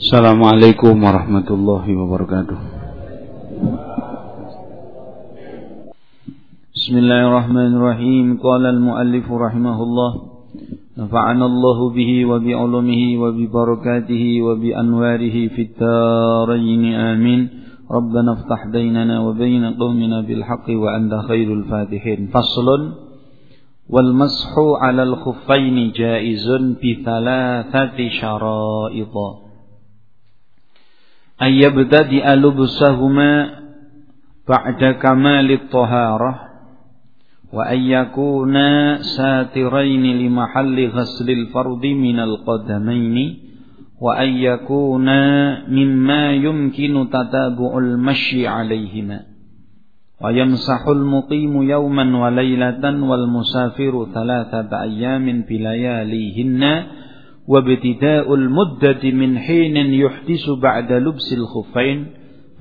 Assalamualaikum warahmatullahi wabarakatuh. Bismillahirrahmanirrahim. Qala al-muallif rahimahullah نفعنا الله به وبعلمه وببركاته وبأنواره في الدارين آمين ربنا افتح بيننا وبين قومنا بالحق وأنت خير الفاتحين فصل والمسح على الخفين جائز بثلاثة شرائط أن يبتدئ لبسهما بعد كمال الطهارة وأن يكونا ساترين لمحل غسل الفرد من القدمين وأن يكونا مما يمكن تتابع المشي عليهما. ويمسح المقيم يوما وليلة والمسافر ثلاثة أيام بلياليهن وابتداء المدة من حين يحدث بعد لبس الخفين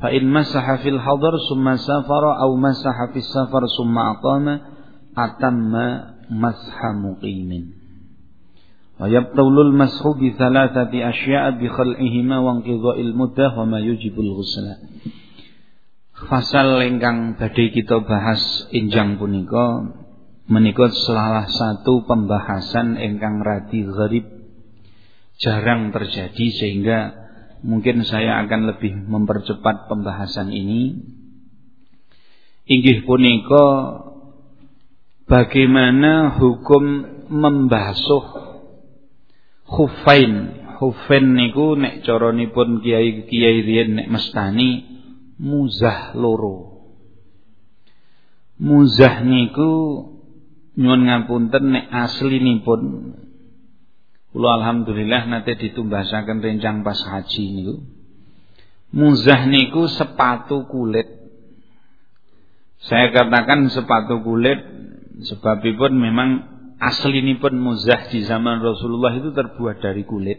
فإن مسح في الحضر ثم سافر أو مسح في السفر ثم أقام أتم مسح مقيم ويبطل المسح بثلاثة أشياء بخلعهما وانقضاء المدة وما يجب الغسل Fasal ingkang badhe kita bahas injang punika menika salah satu pembahasan ingkang radi gharib jarang terjadi sehingga mungkin saya akan lebih mempercepat pembahasan ini. Inggih punika bagaimana hukum membasuh khufain. Khufain niku nek caranipun kiai-kiai riyen nek mestani muzah loro. Muzah niku nyuwun ngapunten nek aslinipun Kula alhamdulillah nate ditumbasaken rencang pas haji niku. Muzah niku sepatu kulit. Saya katakan sepatu kulit sebabipun memang aslinipun muzah di zaman Rasulullah itu terbuat dari kulit.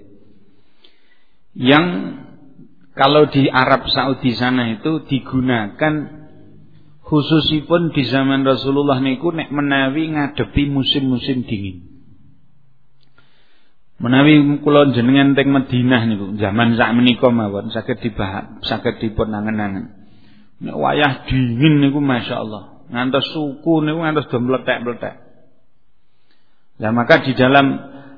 Yang kalau di Arab Saudi sana itu digunakan khususipun di zaman Rasulullah niku nek menawi ngadepi musim-musim dingin. Menawi kula jenengan teng Madinah niku zaman sak menika mawon saged dibahas saged dipun nangen-nangen. Nek wayah dingin niku masyaallah, ngantos suku niku ngantos do mletek-mletek. Nah, maka di dalam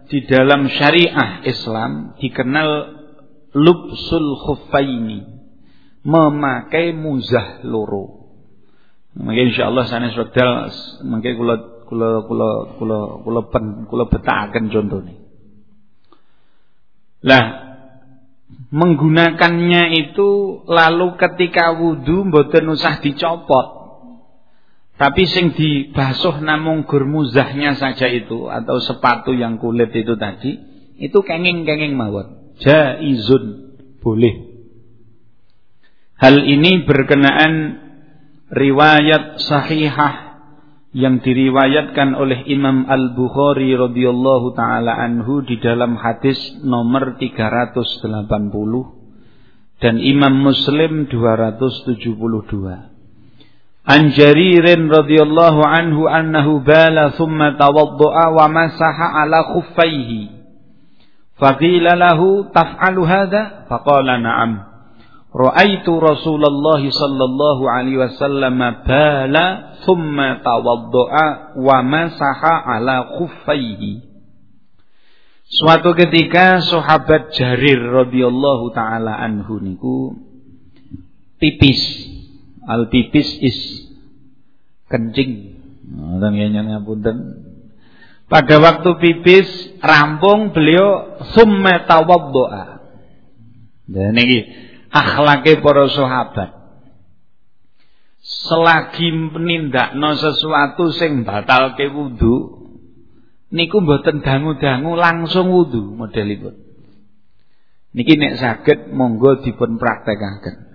di dalam syariah Islam dikenal lubsul khuffaini, memakai muzah loro. Mungkin insyaallah sanes wekdal mangke kula kula kula kula kula pen kula betakaken contone. Lah menggunakannya itu lalu ketika wudhu mboten usah dicopot. Tapi sing dibasuh namung gurmuzahnya saja itu atau sepatu yang kulit itu tadi itu kenging-kenging mawon. Jaizun boleh. Hal ini berkenaan riwayat sahihah yang diriwayatkan oleh Imam Al-Bukhari radhiyallahu taala anhu di dalam hadis nomor 380 dan Imam Muslim 272. An Jaririn radhiyallahu anhu annahu bala thumma tawaddaa wa masaha ala khuffaihi. Faqila lahu taf'alu hadha? Faqala na'am. Ra'aitu Rasulullah sallallahu alaihi wasallam bala thumma tawaddo'a wa masaha ala khuffaihi. Suatu ketika sahabat Jarir radhiyallahu taala anhu niku pipis. Al pipis is kencing. Ngoten ya ngapunten. Pada waktu pipis rampung beliau thumma tawaddo'a. Dan ini akhlake para sahabat. Selagi menindakno sesuatu sing batalke wudu, niku mboten dangu-dangu langsung wudu modelipun. Niki nek saged monggo dipun praktekaken.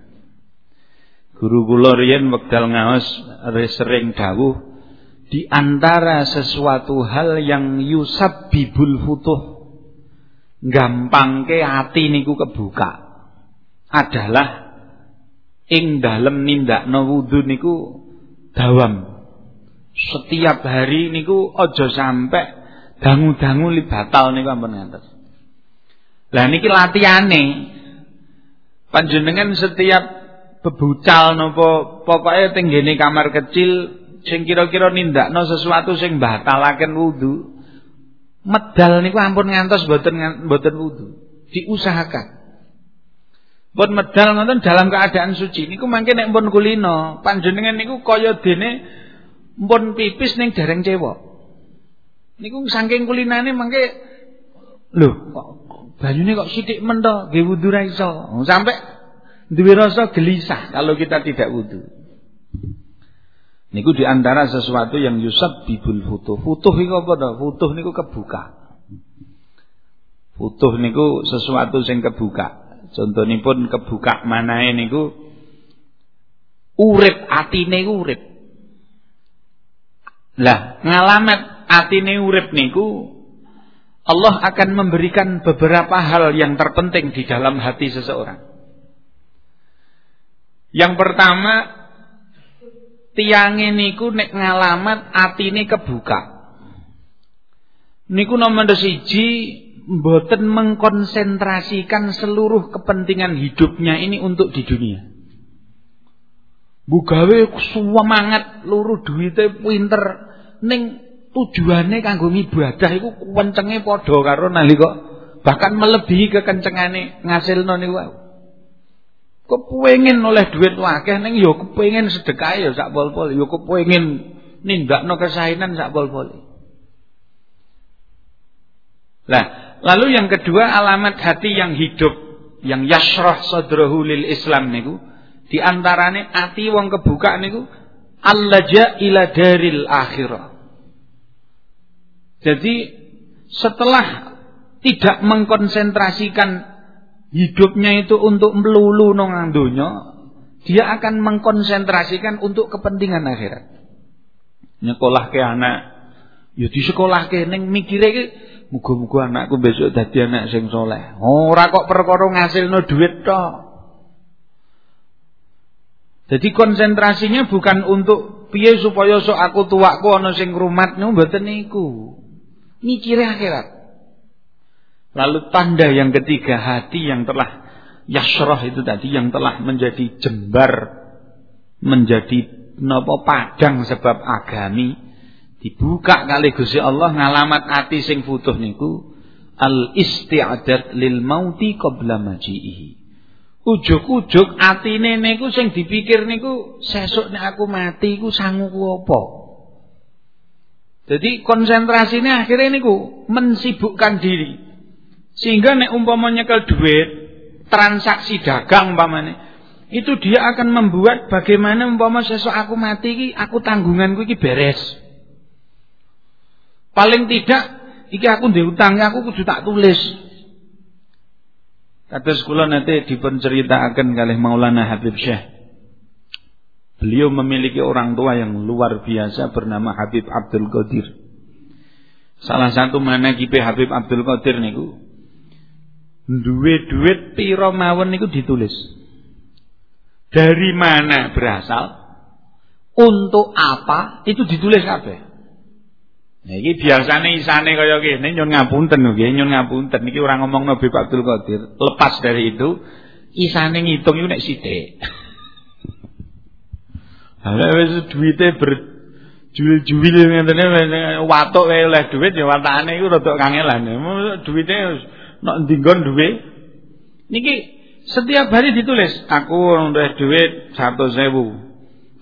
Guru kula riyen wekdal ngaos sering dawuh di antara sesuatu hal yang yusab bibul futuh gampangke ati niku kebuka adalah ing dalem nindakno wudu niku dawam. Setiap hari niku aja sampai dangu-dangu li batal niku ampun ngantos. Lah niki latihane. Panjenengan setiap bebucal nopo pokoknya tenggene kamar kecil sing kira-kira nindakno sesuatu sing batalaken wudu. Medal niku ampun ngantos boten boten wudu. Diusahakan. Pun medal ngoten dalam keadaan suci niku mangke nek pun kulino, panjenengan niku kaya dene pun pipis ning dereng cewek. Niku saking kulinane mangke lho kok banyune kok sithik men to nggih wudu ra iso. Sampai duwe rasa gelisah kalau kita tidak wudu. Niku di antara sesuatu yang yusab bibul futuh. Futuh iku apa to? Futuh niku kebuka. Futuh niku sesuatu sing kebuka. Contonipun kebuka manae niku urip atine urip. Lah, ngalamat atine urip niku Allah akan memberikan beberapa hal yang terpenting di dalam hati seseorang. Yang pertama, tiange niku nek ngalamat atine kebuka. Niku nomor siji mboten mengkonsentrasikan seluruh kepentingan hidupnya ini untuk di dunia. Bugawe semangat luruh duwite pinter ning tujuane kanggo ibadah iku kencenge padha karo nalika bahkan melebihi kekencengane ngasilno niku wae. Kepengin oleh duit wakeh ning ya kepengin sedekah ya sak pol-pol, ya kepengin nindakno kesahinan sak pol-pol. Lah, Lalu yang kedua alamat hati yang hidup, yang yasrah sadrahu lil Islam niku, di antarane ati wong kebuka niku allaja ila daril akhirah. Jadi setelah tidak mengkonsentrasikan hidupnya itu untuk melulu nang donya, dia akan mengkonsentrasikan untuk kepentingan akhirat. Nyekolah ke anak, ya di sekolah ke neng mikire Muga-muga anakku besok dadi anak sing soleh. Ora kok perkara ngasilno duit tok. Jadi konsentrasinya bukan untuk piye supaya sok aku tuaku ana sing rumat niku mboten niku. Mikire akhirat. Lalu tanda yang ketiga hati yang telah yasrah itu tadi yang telah menjadi jembar menjadi napa padang sebab agami dibuka kali Gusti Allah ngalamat ati sing futuh niku al isti'adat lil mauti qabla maji'ihi. Ujug-ujug atine niku sing dipikir niku sesuk nek aku mati iku sanguku apa? Jadi konsentrasinya akhirnya niku mensibukkan diri. Sehingga nek umpama nyekel duit transaksi dagang umpamane itu dia akan membuat bagaimana umpama sesuk aku mati iki aku tanggunganku iki beres Paling tidak iki aku ndek utang aku kudu tak tulis. Kados kula nanti dipenceritakan kalih Maulana Habib Syekh. Beliau memiliki orang tua yang luar biasa bernama Habib Abdul Qadir. Salah satu mana kipe Habib Abdul Qadir niku duwe duit piro mawon niku ditulis. Dari mana berasal? Untuk apa? Itu ditulis kabeh. Nah, iki biasane isane kaya kene nyun ngapunten nggih, nyun ngapunten iki ora ngomong Nabi Abdul Qadir. Lepas dari itu, isane ngitung iku nek sithik. Ala wis duwite ber juil-juil ngene watuk wae oleh duit ya watakane iku rada kangelan. Duwite nek ndinggon duwe. Niki setiap hari ditulis, aku oleh duit 100.000.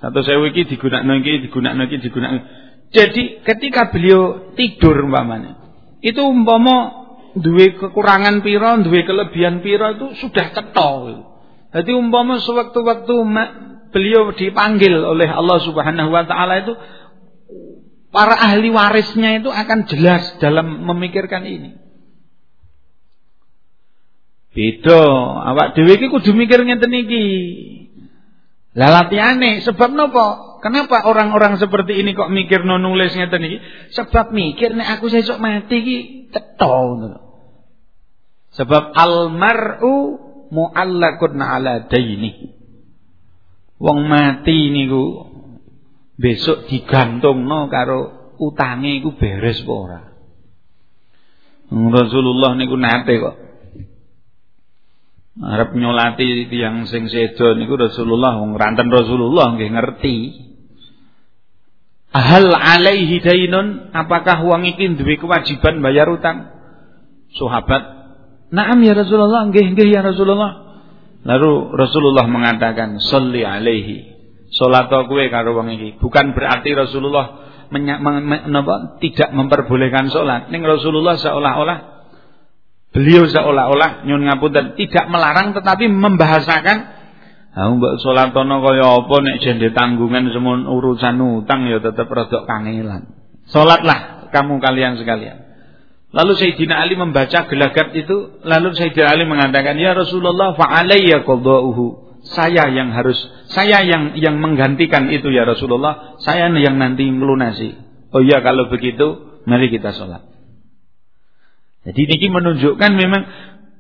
100.000 iki digunakno iki, digunakno iki, digunakno jadi ketika beliau tidur umpamanya, itu umpama duwe kekurangan piro, duwe kelebihan piro itu sudah cetha. Jadi umpama sewaktu-waktu beliau dipanggil oleh Allah Subhanahu wa taala itu para ahli warisnya itu akan jelas dalam memikirkan ini. Beda, awak dhewe iki kudu mikir ngeten iki. Lah latihane sebab napa? Kenapa orang-orang seperti ini kok mikir no nulis ngeten iki? Sebab mikir nek aku sesuk mati iki cetha Sebab almar'u mu'allaqun ala daini. Wong mati niku besok digantungno karo utange iku beres apa ora. Rasulullah niku nate kok Arab nyolati tiang sing sedo niku Rasulullah wong ranten Rasulullah nggih ngerti. Hal alaihi dainun apakah wong iki duwe kewajiban bayar utang? Sahabat, "Na'am ya Rasulullah, nggih nggih ya Rasulullah." Lalu Rasulullah mengatakan, "Sholli alaihi." Salat kowe karo wong iki. Bukan berarti Rasulullah menya, men, men, apa, tidak memperbolehkan salat. Ning Rasulullah seolah-olah beliau seolah-olah nyun ngapunten tidak melarang tetapi membahasakan Ah mbok salatono kaya apa nek jende tanggungan semun urusan utang ya tetep rada kangelan. Salatlah kamu kalian sekalian. Lalu Sayyidina Ali membaca gelagat itu, lalu Sayyidina Ali mengatakan, "Ya Rasulullah, fa alayya qada'uhu." Saya yang harus, saya yang yang menggantikan itu ya Rasulullah. Saya yang nanti melunasi. Oh iya kalau begitu, mari kita sholat. Jadi ini menunjukkan memang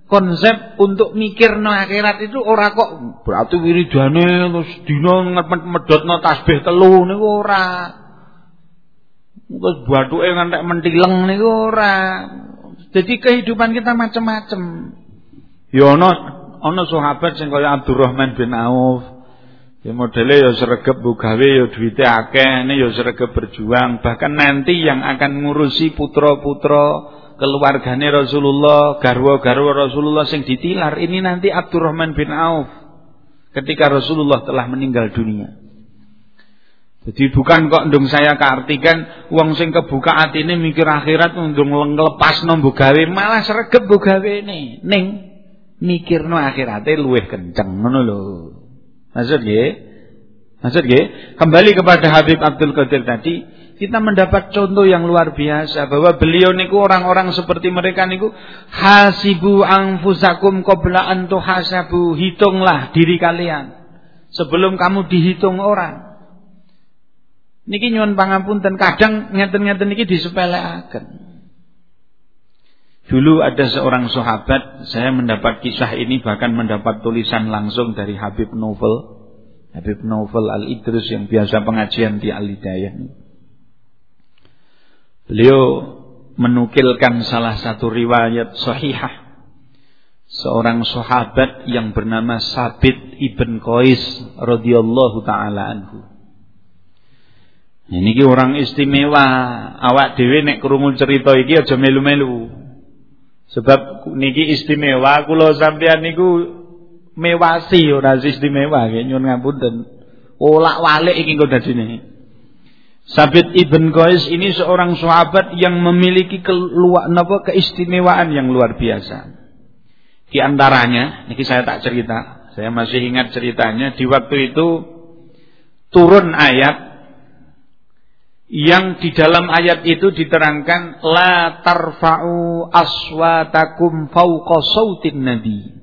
konsep untuk mikir no akhirat itu ora kok berarti wiridane terus dina medhotno tasbih telu niku ora. Terus bathuke ngantek mentileng niku ora. Jadi kehidupan kita macam-macam. Ya ana ana sahabat sing kaya Abdurrahman bin Auf. Ya modele ya sregep bu gawe ya duwite akeh, ini ya sregep berjuang, bahkan nanti yang akan ngurusi putra-putra keluargane Rasulullah, garwa-garwa Rasulullah sing ditilar ini nanti Abdurrahman bin Auf ketika Rasulullah telah meninggal dunia. Jadi bukan kok ndung saya keartikan wong sing kebuka atine mikir akhirat ndung nglepas nombo gawe malah sregep bu gawe ning mikirno akhirate luwih kenceng ngono lho. Maksud nggih? Maksud nggih? Kembali kepada Habib Abdul Qadir tadi, kita mendapat contoh yang luar biasa bahwa beliau niku orang-orang seperti mereka niku hasibu anfusakum qabla an tuhasabu, hitunglah diri kalian sebelum kamu dihitung orang. Niki nyuwun pangapunten kadang ngeten-ngeten niki disepeleaken. Dulu ada seorang sahabat, saya mendapat kisah ini bahkan mendapat tulisan langsung dari Habib Novel. Habib Novel Al-Idrus yang biasa pengajian di Al-Hidayah. Beliau menukilkan salah satu riwayat sahihah. Seorang sahabat yang bernama Sabit Ibn Qais radhiyallahu taala anhu. Ini orang istimewa. Awak dewi nek krungu cerita iki aja melu-melu. Sebab niki istimewa kula sampean niku mewasi ora istimewa nggih nyuwun ngapunten. Olak-walik iki kok dadine. Sabit Ibn Qais ini seorang sahabat yang memiliki keluar napa keistimewaan yang luar biasa. Di antaranya, niki saya tak cerita, saya masih ingat ceritanya di waktu itu turun ayat yang di dalam ayat itu diterangkan la tarfa'u aswatakum fawqa sautin nabi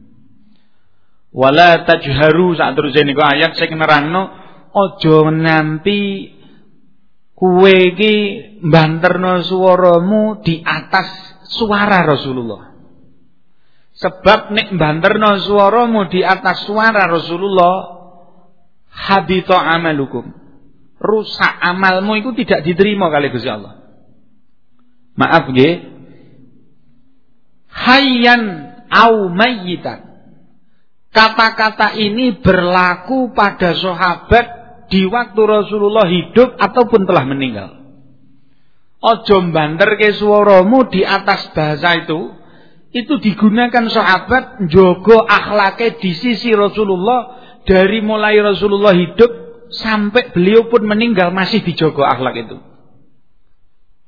wala tajharu saat terus niku ayat sing nerangno aja nganti kuwe iki banterno swaramu di atas suara Rasulullah sebab nek banterno swaramu di atas suara Rasulullah habita amalukum rusak amalmu itu tidak diterima kali Gusti Allah. Maaf nggih. Hayyan au mayyitan. Kata-kata ini berlaku pada sahabat di waktu Rasulullah hidup ataupun telah meninggal. Ojo banter ke suaramu di atas bahasa itu itu digunakan sahabat jogo akhlaknya di sisi Rasulullah dari mulai Rasulullah hidup sampai beliau pun meninggal masih dijogo akhlak itu.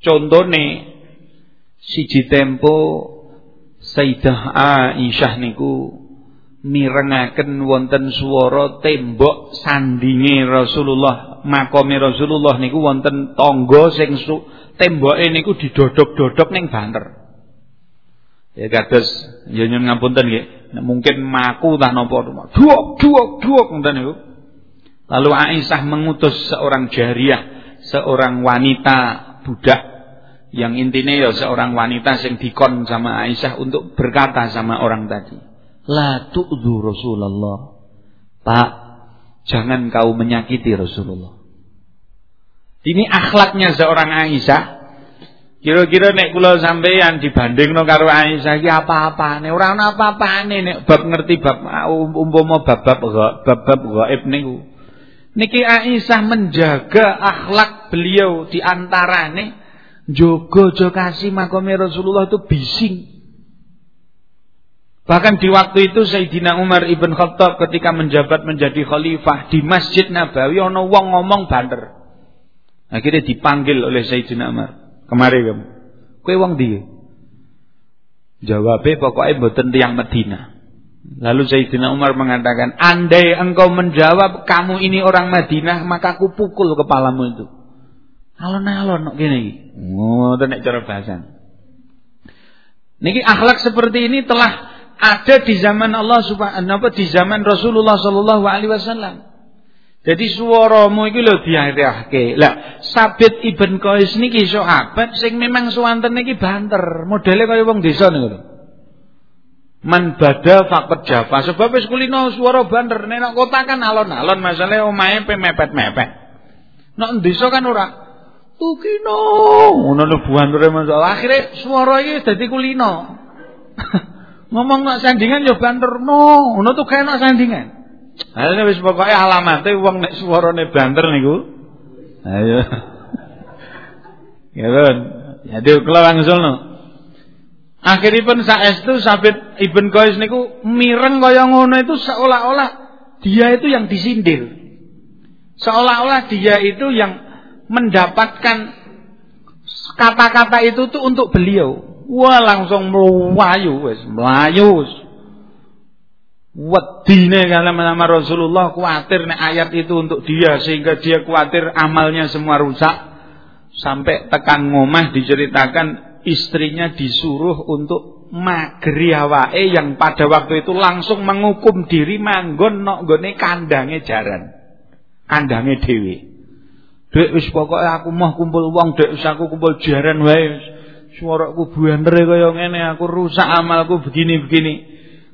Contohnya siji tempo Sayyidah Aisyah niku mirengaken wonten swara tembok sandinge Rasulullah, makome Rasulullah niku wonten tangga sing temboke niku didodok-dodok ning banter. Ya kados ya nyun ngapunten mungkin maku tah napa duok duok duok ngoten niku. Lalu Aisyah mengutus seorang jariah, seorang wanita budak yang intinya ya seorang wanita yang dikon sama Aisyah untuk berkata sama orang tadi, "La tu'dhu Rasulullah." Pak, jangan kau menyakiti Rasulullah. Ini akhlaknya seorang Aisyah Kira-kira nek kula sampeyan dibandingno karo Aisyah iki apa-apane? Ora ana apa-apane nek bab ngerti bab umpama bab-bab bab-bab gaib niku. Niki Aisyah menjaga akhlak beliau di antarane jo kasih makome Rasulullah itu bising. Bahkan di waktu itu Sayyidina Umar ibn Khattab ketika menjabat menjadi khalifah di Masjid Nabawi ono wong ngomong banter. Akhirnya dipanggil oleh Sayyidina Umar. Kemari kamu. Kue wong dia. Jawabnya pokoknya mboten tiang Medina. Lalu Sayyidina Umar mengatakan, andai engkau menjawab kamu ini orang Madinah, maka aku pukul kepalamu itu. Alon-alon gini. Oh, nek cara bahasan. Niki akhlak seperti ini telah ada di zaman Allah subhanahu wa di zaman Rasulullah sallallahu alaihi wasallam. Jadi suaramu iki lho diarahke. Lah, Sabit Ibn Qais niki sahabat sing memang suwanten niki banter, modele kaya wong desa niku lho. Man bada faqat Java. Sebab wis kulino suara banter. Nek kota kan alon-alon, masalahe omahe pe mepet-mepet. Nek desa kan ora. Tukino, ngono lho bantere masalah. Akhire suara iki dadi kulino. Ngomong nak sandingan ya banter no, ngono tuh kayak nak sandingan. Ayo wis pokoke alamate wong nek suarane banter niku. Ayo. Ya kan. Jadi kula wangsulno. Akhiripun saestu Sabit Ibn Qais niku mireng kaya ngono itu seolah-olah dia itu yang disindir. Seolah-olah dia itu yang mendapatkan kata-kata itu tuh untuk beliau. Wah langsung melayu wis, melayu. Wedine nama Rasulullah khawatir nek ayat itu untuk dia sehingga dia khawatir amalnya semua rusak. Sampai tekan ngomah diceritakan istrinya disuruh untuk magri awake yang pada waktu itu langsung mengukum diri manggon nok gone kandange jaran. Kandange dhewe. Dek wis pokoke aku mau kumpul wong, dek wis aku kumpul jaran wae. Suaraku buandere kaya ngene, aku rusak amalku begini-begini.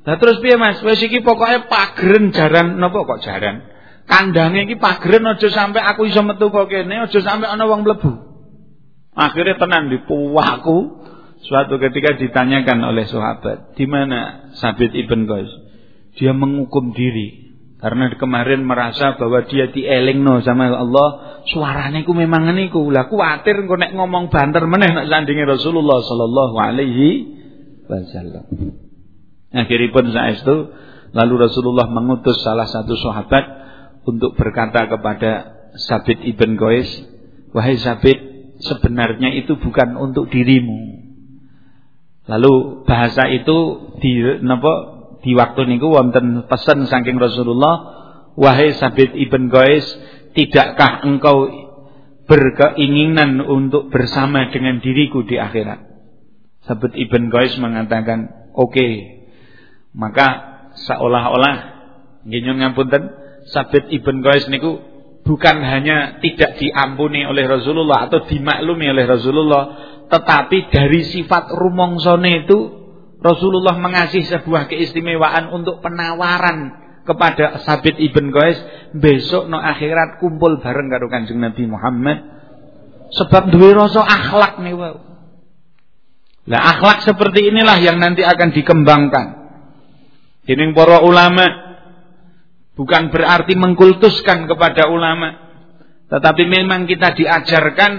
Lah terus piye Mas? Wis iki pokoke pageren jaran napa kok jaran? Kandange iki pageren aja sampe aku iso metu kok kene, aja sampe ana wong mlebu. Akhirnya tenan dipuwaku suatu ketika ditanyakan oleh sahabat, di mana Sabit ibn Qais? Dia menghukum diri karena kemarin merasa bahwa dia dielingno sama Allah, suaranya ku memang niku. Lah kuwatir engko nek ngomong banter meneh nek sandinge Rasulullah sallallahu alaihi wasallam. Akhiripun saestu lalu Rasulullah mengutus salah satu sahabat untuk berkata kepada Sabit ibn Qais, "Wahai Sabit, sebenarnya itu bukan untuk dirimu." Lalu bahasa itu di napa di waktu niku wonten pesan saking Rasulullah, "Wahai Sabit ibn Qais, tidakkah engkau berkeinginan untuk bersama dengan diriku di akhirat?" Sabit ibn Qais mengatakan, "Oke, maka seolah-olah nggih ngapunten Sabit Ibn Qais niku bukan hanya tidak diampuni oleh Rasulullah atau dimaklumi oleh Rasulullah, tetapi dari sifat rumongsone itu Rasulullah mengasih sebuah keistimewaan untuk penawaran kepada Sabit Ibn Qais besok no akhirat kumpul bareng karo Kanjeng Nabi Muhammad sebab duwe rasa akhlak nih wow. Nah akhlak seperti inilah yang nanti akan dikembangkan ini para ulama bukan berarti mengkultuskan kepada ulama, tetapi memang kita diajarkan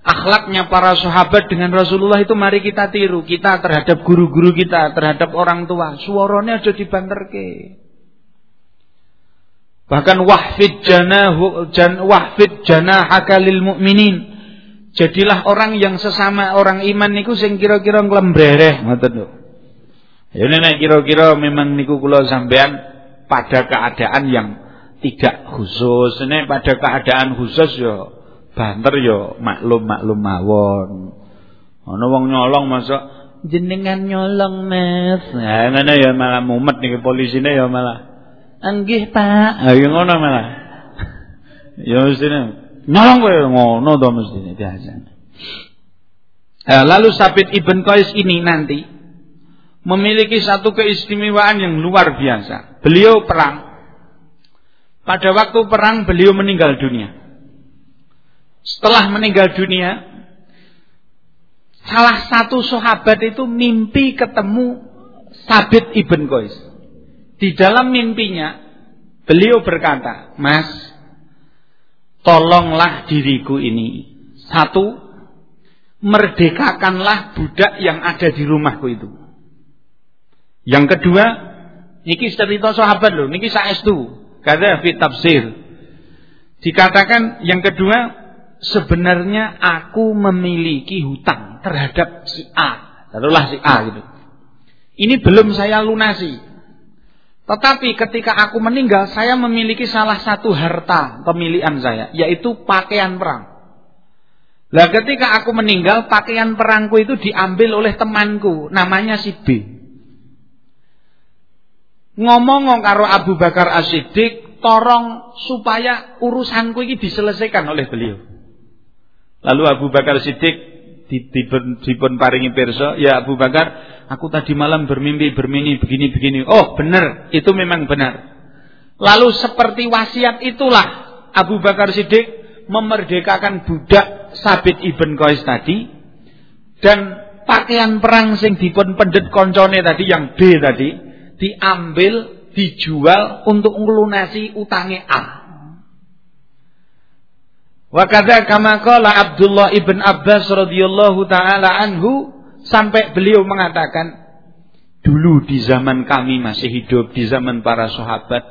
akhlaknya para sahabat dengan Rasulullah itu mari kita tiru. Kita terhadap guru-guru kita, terhadap orang tua, suaranya aja dibanterke. Bahkan wahfid janahu jan wahfid janahaka lil mu'minin. Jadilah orang yang sesama orang iman niku sing kira-kira nglembreh ngoten lho. Ya nek kira-kira memang niku kula sampean pada keadaan yang tidak khusus. Nek pada keadaan khusus ya banter ya maklum-maklum mawon. Ana wong nyolong masuk jenengan nyolong Mas. Nah ngono ya malah mumet niki polisine ya malah. Anggih Pak. Ha ya ngono malah. ya mestine nyolong kowe ngono to mestine biasa. lalu Sabit Ibn Qais ini nanti memiliki satu keistimewaan yang luar biasa. Beliau perang. Pada waktu perang beliau meninggal dunia. Setelah meninggal dunia, salah satu sahabat itu mimpi ketemu Sabit ibn Qais. Di dalam mimpinya beliau berkata, "Mas, tolonglah diriku ini. Satu, merdekakanlah budak yang ada di rumahku itu. Yang kedua, niki cerita sahabat loh, niki saestu. Kata fi tafsir. Dikatakan yang kedua, sebenarnya aku memiliki hutang terhadap si A. Taruhlah si A gitu. Ini belum saya lunasi. Tetapi ketika aku meninggal, saya memiliki salah satu harta pemilihan saya, yaitu pakaian perang. Lah ketika aku meninggal, pakaian perangku itu diambil oleh temanku, namanya si B. Ngomong karo Abu Bakar As-Siddiq, torong supaya urusanku ini diselesaikan oleh beliau. Lalu Abu Bakar Siddiq dipun, paringi perso, ya Abu Bakar, aku tadi malam bermimpi bermini begini begini. Oh, benar, itu memang benar. Lalu seperti wasiat itulah Abu Bakar Siddiq memerdekakan budak Sabit ibn Qais tadi dan pakaian perang sing dipun pendet koncone tadi yang B tadi diambil dijual untuk ngelunasi utangnya A. Wa kadza kama qala Abdullah ibn Abbas radhiyallahu taala anhu sampai beliau mengatakan dulu di zaman kami masih hidup di zaman para sahabat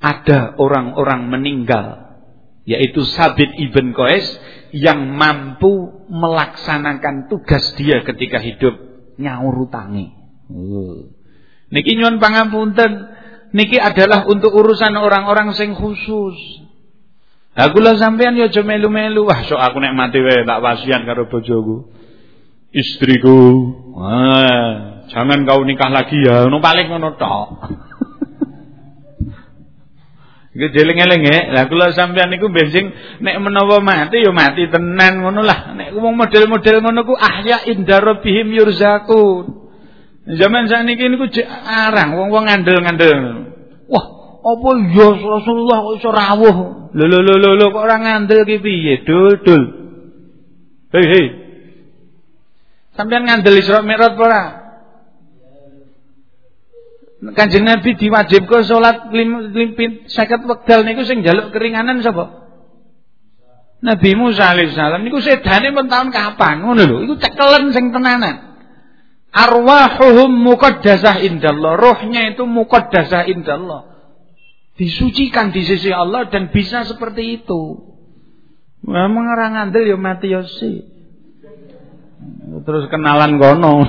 ada orang-orang meninggal yaitu Sabit ibn Qais yang mampu melaksanakan tugas dia ketika hidup nyaur utangi. Oh. Niki nyuwun pangapunten niki adalah untuk urusan orang-orang sing khusus. Aku lah sampean yo aja melu-melu. Wah, sok aku nek mati wae tak wasiat karo bojoku. Istriku. Wah, jangan kau nikah lagi ya. Ngono paling ngono tok. Iku jeling-eling ya. Lah kula sampean niku bensin nek menawa mati yo mati tenan ngono lah. Nek wong model-model ngono ku ahya inda rabbihim yurzakun. Zaman sakniki niku arang wong-wong ngandel-ngandel. Apa ya Rasulullah kok iso rawuh? Lho lho lho lho kok ora ngandel ki piye? Dul dul. Hei hei. Sampeyan ngandel Isra Mi'raj apa ora? Kanjeng Nabi diwajibkan salat limpit 50 wekdal niku sing njaluk keringanan sapa? Nabi Musa alaihissalam niku sedane tahun kapan ngono lho iku cekelen sing tenanan. Arwahuhum muqaddasah indallah. Rohnya itu muqaddasah indallah. Disucikan di sisi Allah dan bisa seperti itu. Wah, mengerang andel ya mati ya si. Terus kenalan gono.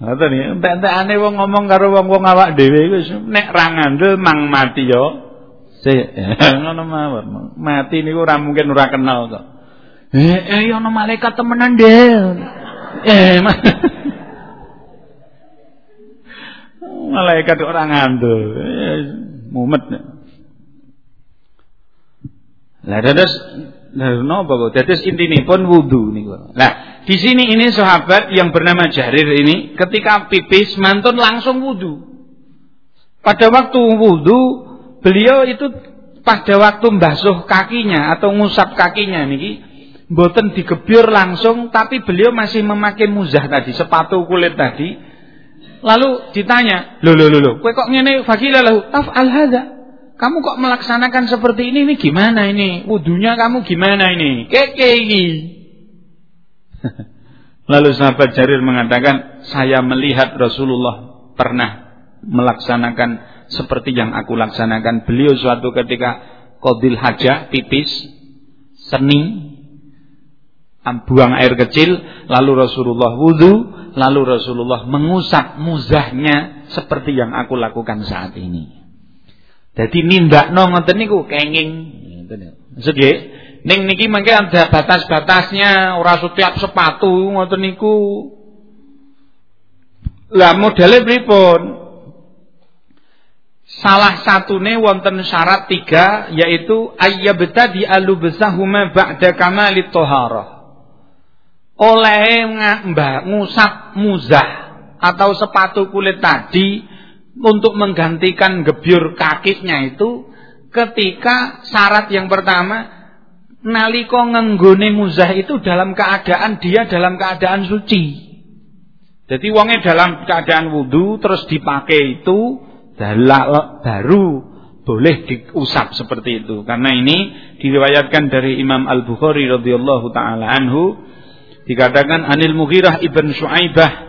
Ngoten ya, entek-entekane wong ngomong karo wong-wong awak dhewe iku nek ra ngandel mang mati yo. Si, ngono mawon. Mati niku ora mungkin ora kenal kok. Eh, eh ana malaikat temenan, Del. Eh, malaikat orang ngandel. Eh, mumet. Lah Nah, napa kok? Dados intinipun wudu niku. Nah, di sini ini sahabat yang bernama Jarir ini ketika pipis mantun langsung wudu. Pada waktu wudu, beliau itu pada waktu membasuh kakinya atau ngusap kakinya niki mboten digebyur langsung tapi beliau masih memakai muzah tadi, sepatu kulit tadi Lalu ditanya, "Loh loh loh, loh kowe kok ngene fakila lahu taf'al hadza?" Kamu kok melaksanakan seperti ini? Ini gimana ini? Wudunya kamu gimana ini? Keke. Lalu sahabat Jarir mengatakan, "Saya melihat Rasulullah pernah melaksanakan seperti yang aku laksanakan. Beliau suatu ketika qadil hajah, pipis, seni, buang air kecil, lalu Rasulullah wudhu, lalu Rasulullah mengusap muzahnya seperti yang aku lakukan saat ini. Jadi nindakno ngoten niku kenging Maksud nggih, ning niki mangke ada batas-batasnya, ora setiap sepatu ngoten niku. Lah modele pripun? Salah satune wonten syarat tiga yaitu ayyabtadi alubsahuma ba'da kamalit thaharah oleh ngusap muzah atau sepatu kulit tadi untuk menggantikan gebyur kakinya itu ketika syarat yang pertama nalika ngenggone muzah itu dalam keadaan dia dalam keadaan suci. Jadi wongnya dalam keadaan wudhu terus dipakai itu baru boleh diusap seperti itu. Karena ini diriwayatkan dari Imam Al Bukhari radhiyallahu taala anhu dikatakan Anil Mughirah ibn Shu'aibah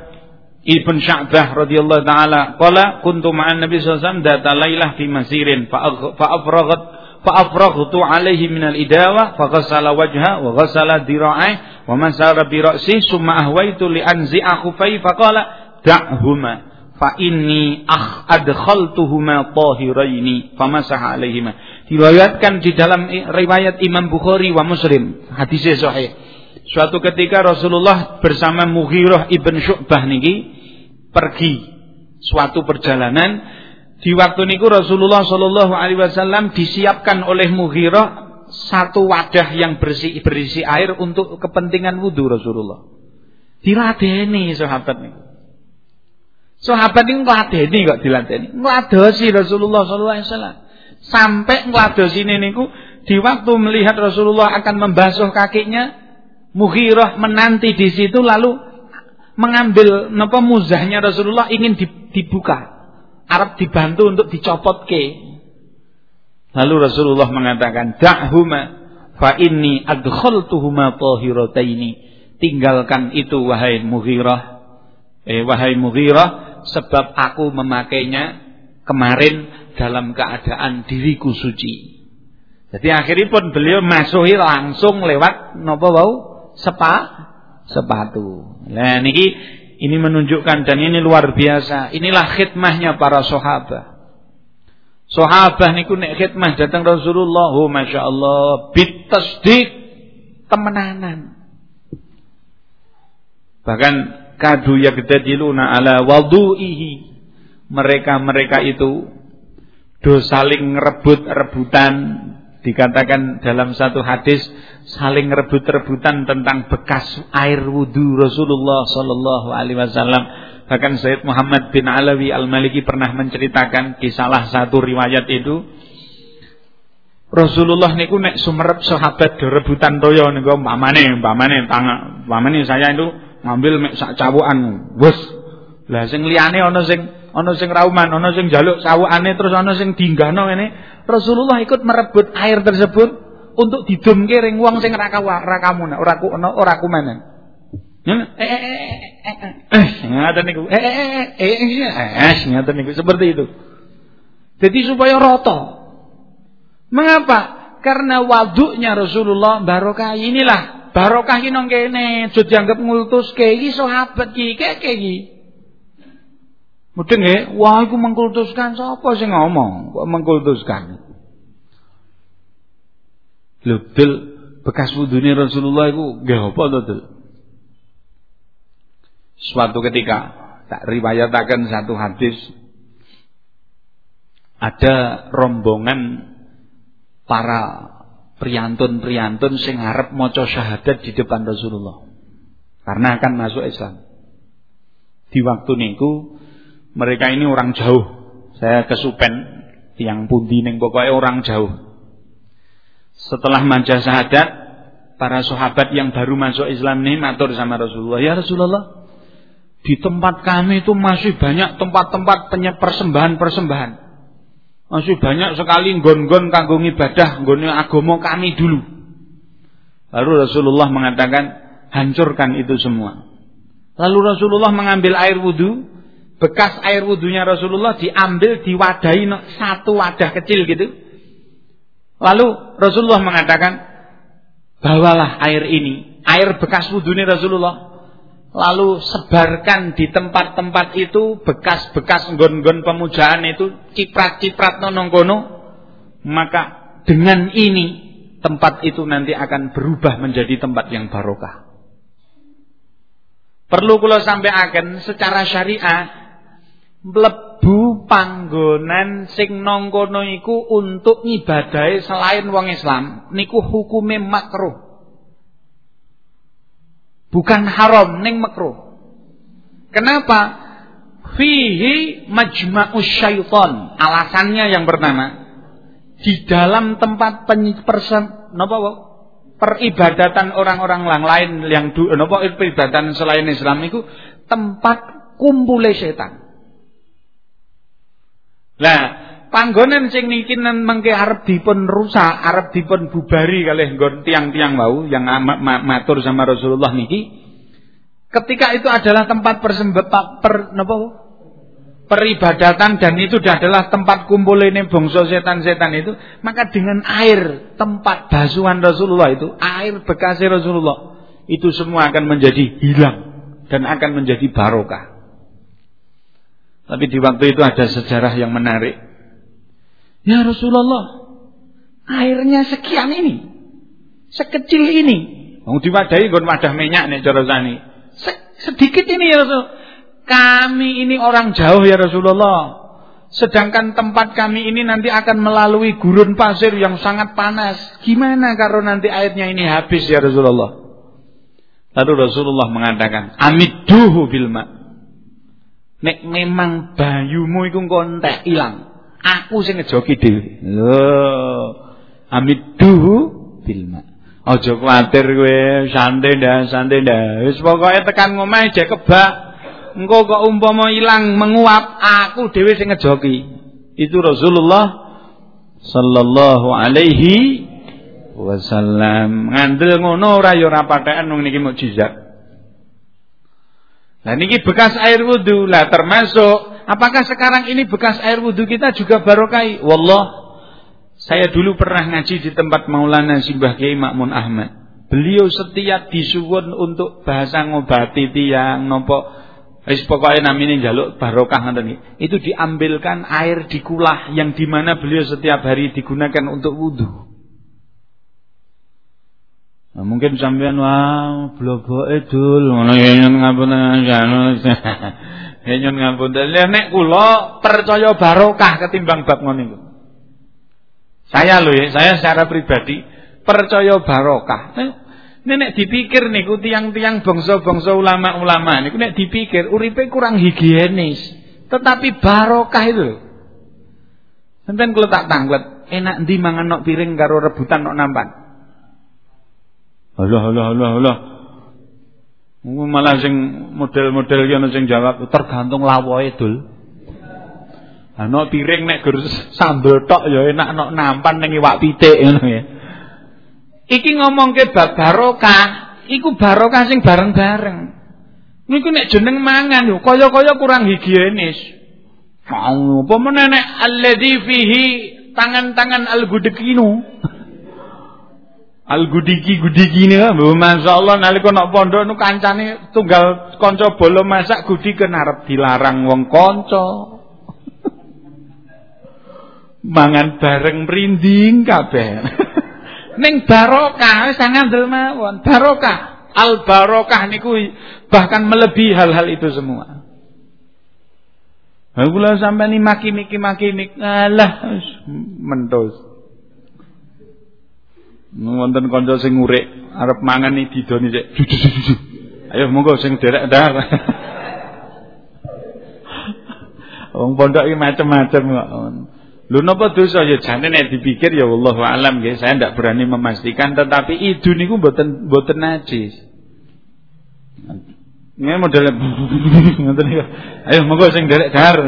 ibn Sya'bah radhiyallahu taala qala kuntu ma'an Nabi sallallahu alaihi wasallam data lailah fi masirin fa afraghat fa afraghtu alaihi min al idawa fa ghassala wajha wa ghassala dira'ai wa masara bi ra'si summa ahwaitu li anzi'a khufai fa qala da'huma fa inni akh adkhaltuhuma tahiraini famasaha alaihima. Diriwayatkan di dalam riwayat Imam Bukhari wa Muslim hadisnya sahih Suatu ketika Rasulullah bersama Mughirah ibn Syu'bah niki pergi suatu perjalanan. Di waktu niku Rasulullah Shallallahu Alaihi Wasallam disiapkan oleh Mughirah satu wadah yang bersih berisi air untuk kepentingan wudhu Rasulullah. Diladeni sahabat niku. Sahabat ini ngladeni kok diladeni. Ngladosi Rasulullah Shallallahu Alaihi Wasallam. Sampai ngladosi ini niku di waktu melihat Rasulullah akan membasuh kakinya, Mughirah menanti di situ lalu mengambil napa muzahnya Rasulullah ingin dibuka. Arab dibantu untuk dicopot ke. Lalu Rasulullah mengatakan, "Da'huma fa inni adkhaltuhuma tahirataini." Tinggalkan itu wahai Mughirah. Eh wahai Mughirah, sebab aku memakainya kemarin dalam keadaan diriku suci. Jadi akhirnya pun beliau masuki langsung lewat napa wau sepa sepatu. Nah niki ini menunjukkan dan ini luar biasa. Inilah khidmahnya para sahabat. Sahabat niku nek khidmah datang Rasulullah, oh masya Allah, bitasdik temenanan. Bahkan kadu yagdadiluna ala wadu'ihi. Mereka-mereka itu do saling rebut-rebutan dikatakan dalam satu hadis saling rebut-rebutan tentang bekas air wudhu Rasulullah Sallallahu Alaihi Wasallam. Bahkan Sayyid Muhammad bin Alawi Al-Maliki pernah menceritakan di salah satu riwayat itu Rasulullah niku nek sumerep sahabat rebutan toyo niku pamane pamane pamane saya itu ngambil sak cawukan wes lah sing liyane ana sing ana sing rauman ana sing jaluk sawukane terus ana sing dinggano ngene Rasulullah ikut merebut air tersebut untuk didumke ring wong sing ora kamu ora ku ora. Eh eh eh eh eh ngaten niku. Eh eh eh eh niku seperti itu. Jadi supaya rata. Mengapa? Karena waduknya Rasulullah barokah inilah barokah ki nang kene aja dianggap ngultuske iki sahabat ki kek iki. Mudeng nggih, wah iku mengkultuskan sapa sing ngomong kok mengkultuskan. Lho, bekas wudhunya Rasulullah itu gak apa to, Suatu ketika tak riwayatakan satu hadis ada rombongan para priantun-priantun sing arep maca syahadat di depan Rasulullah. Karena akan masuk Islam. Di waktu niku mereka ini orang jauh. Saya kesupen tiang pundi ning pokoknya orang jauh. Setelah manja syahadat, para sahabat yang baru masuk Islam ini matur sama Rasulullah, "Ya Rasulullah, di tempat kami itu masih banyak tempat-tempat persembahan-persembahan. Masih banyak sekali gon-gon kanggo ibadah, nggon agama kami dulu." Lalu Rasulullah mengatakan, "Hancurkan itu semua." Lalu Rasulullah mengambil air wudhu, bekas air wudhunya Rasulullah diambil diwadahi satu wadah kecil gitu Lalu Rasulullah mengatakan, bawalah air ini, air bekas wudhunya Rasulullah. Lalu sebarkan di tempat-tempat itu bekas-bekas nggon-nggon pemujaan itu ciprat-ciprat nonongkono. Maka dengan ini tempat itu nanti akan berubah menjadi tempat yang barokah. Perlu kula akan secara syariah mlebu panggonan sing nang iku untuk ngibadahi selain wong Islam niku hukume makruh. Bukan haram ning makruh. Kenapa? Fihi majma'us syaitan. Alasannya yang pertama, di dalam tempat persen napa peribadatan orang-orang lain yang napa peribadatan selain Islam itu tempat kumpul setan. Lah, panggonan sing niki mengke arep dipun rusak, arep dipun bubari kalih nggon tiang-tiang wau yang matur sama Rasulullah niki. Ketika itu adalah tempat persembah per napa peribadatan dan itu adalah tempat kumpul ini bangsa setan-setan itu, maka dengan air tempat basuhan Rasulullah itu, air bekas Rasulullah, itu semua akan menjadi hilang dan akan menjadi barokah. Tapi di waktu itu ada sejarah yang menarik. Ya Rasulullah, airnya sekian ini, sekecil ini. Mau diwadahi gon wadah minyak nih cara Sedikit ini ya Rasul. Kami ini orang jauh ya Rasulullah. Sedangkan tempat kami ini nanti akan melalui gurun pasir yang sangat panas. Gimana kalau nanti airnya ini habis ya Rasulullah? Lalu Rasulullah mengatakan, Amiduhu bilma. Nek memang bayumu itu kontek hilang. Aku sing ngejoki dhewe. Lho. Amiduhu bilma. Aja kuwatir kowe, santai dah, santai dah. Wis pokoke tekan ngomah jek kebak. engkau kok umpama ilang menguap aku dhewe sing ngejoki itu Rasulullah sallallahu alaihi wasallam ngandel ngono ora ya ora pathekan wong niki mukjizat Nah niki bekas air wudhu lah termasuk apakah sekarang ini bekas air wudhu kita juga barokai wallah. Saya dulu pernah ngaji di tempat Maulana Simbah Kiai Makmun Ahmad. Beliau setiap disuwun untuk bahasa ngobati tiang nopo. Wis pokoke namine njaluk barokah ngoten Itu diambilkan air di kulah yang di mana beliau setiap hari digunakan untuk wudhu. Nah, mungkin sampean wah bloboke dul ngono ya nyen ngapun ya nyen ngapun nek kula percaya barokah ketimbang bab ngono iku. Saya loh ya, saya secara pribadi percaya barokah. Nek dipikir niku tiang-tiang bangsa-bangsa ulama-ulama niku nek dipikir uripe kurang higienis, tetapi barokah itu. Sampeyan kula tak tanglet, enak ndi mangan nok piring karo rebutan nok nampan. Allah Allah Allah Allah. Malah sing model-model ana sing jawab tergantung lawoke dul. Ana piring nek gur sambel tok ya enak nok nampan ning iwak pitik ngono ya. Iki ngomong ke bab barokah, iku barokah sing bareng-bareng. Niku nek jeneng mangan yo kaya-kaya kurang higienis. Apa meneh nek alladzi fihi tangan-tangan al-gudekinu. Al-gudiki gudiki ini Masya Allah nalika nak pondok nu kancane tunggal konco bolo masak gudi kenarep dilarang wong konco. Mangan bareng merinding kabeh. ning barokah wis ngandel mawon. Barokah. Al barokah niku bahkan melebihi hal-hal itu semua. Aku lah sampai nih maki-miki maki-miki alah mentos. Wonten kanca sing ngurek arep mangan iki didoni sik. Ayo monggo sing derek ndar. Wong pondok iki macam-macam kok. Lu napa dosa ya jane nek dipikir ya Allah alam nggih saya ndak berani memastikan tetapi itu niku mboten mboten najis. Ini modelnya. Ayo monggo sing derek dar.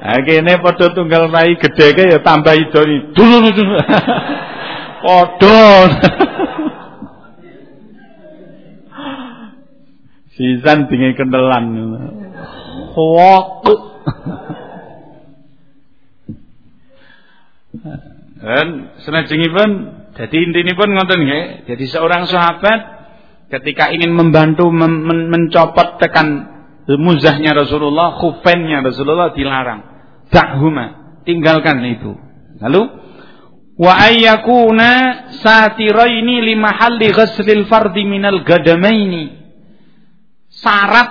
Ha kene padha tunggal rai gedheke ya tambah idoni. Padha. Sisan dinge kentelan. Kok. Dan pun, jadi pun ngoten nggih. Jadi seorang sahabat ketika ingin membantu men men mencopot tekan muzahnya Rasulullah, khufennya Rasulullah dilarang. Dakhuma, tinggalkan itu. Lalu wa ayyakuna satiraini limahalli ghaslil fardi minal gadamaini. Syarat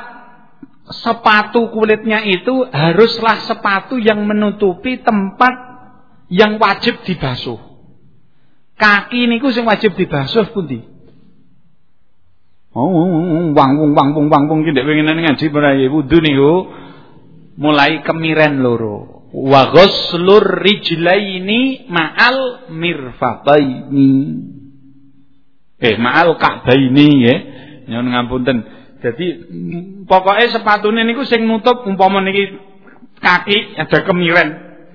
sepatu kulitnya itu haruslah sepatu yang menutupi tempat yang wajib dibasuh. Kaki niku sing wajib dibasuh pundi? Oh, wang wang wang wang wang wang tidak pengen ngaji berai wudu niku mulai kemiren loro. Wa ghuslur rijlaini ma'al mirfaqaini. Eh, ma'al ka'baini ya. Nyuwun ngapunten. Jadi pokoknya sepatunya niku sing nutup umpama niki kaki ada kemiren,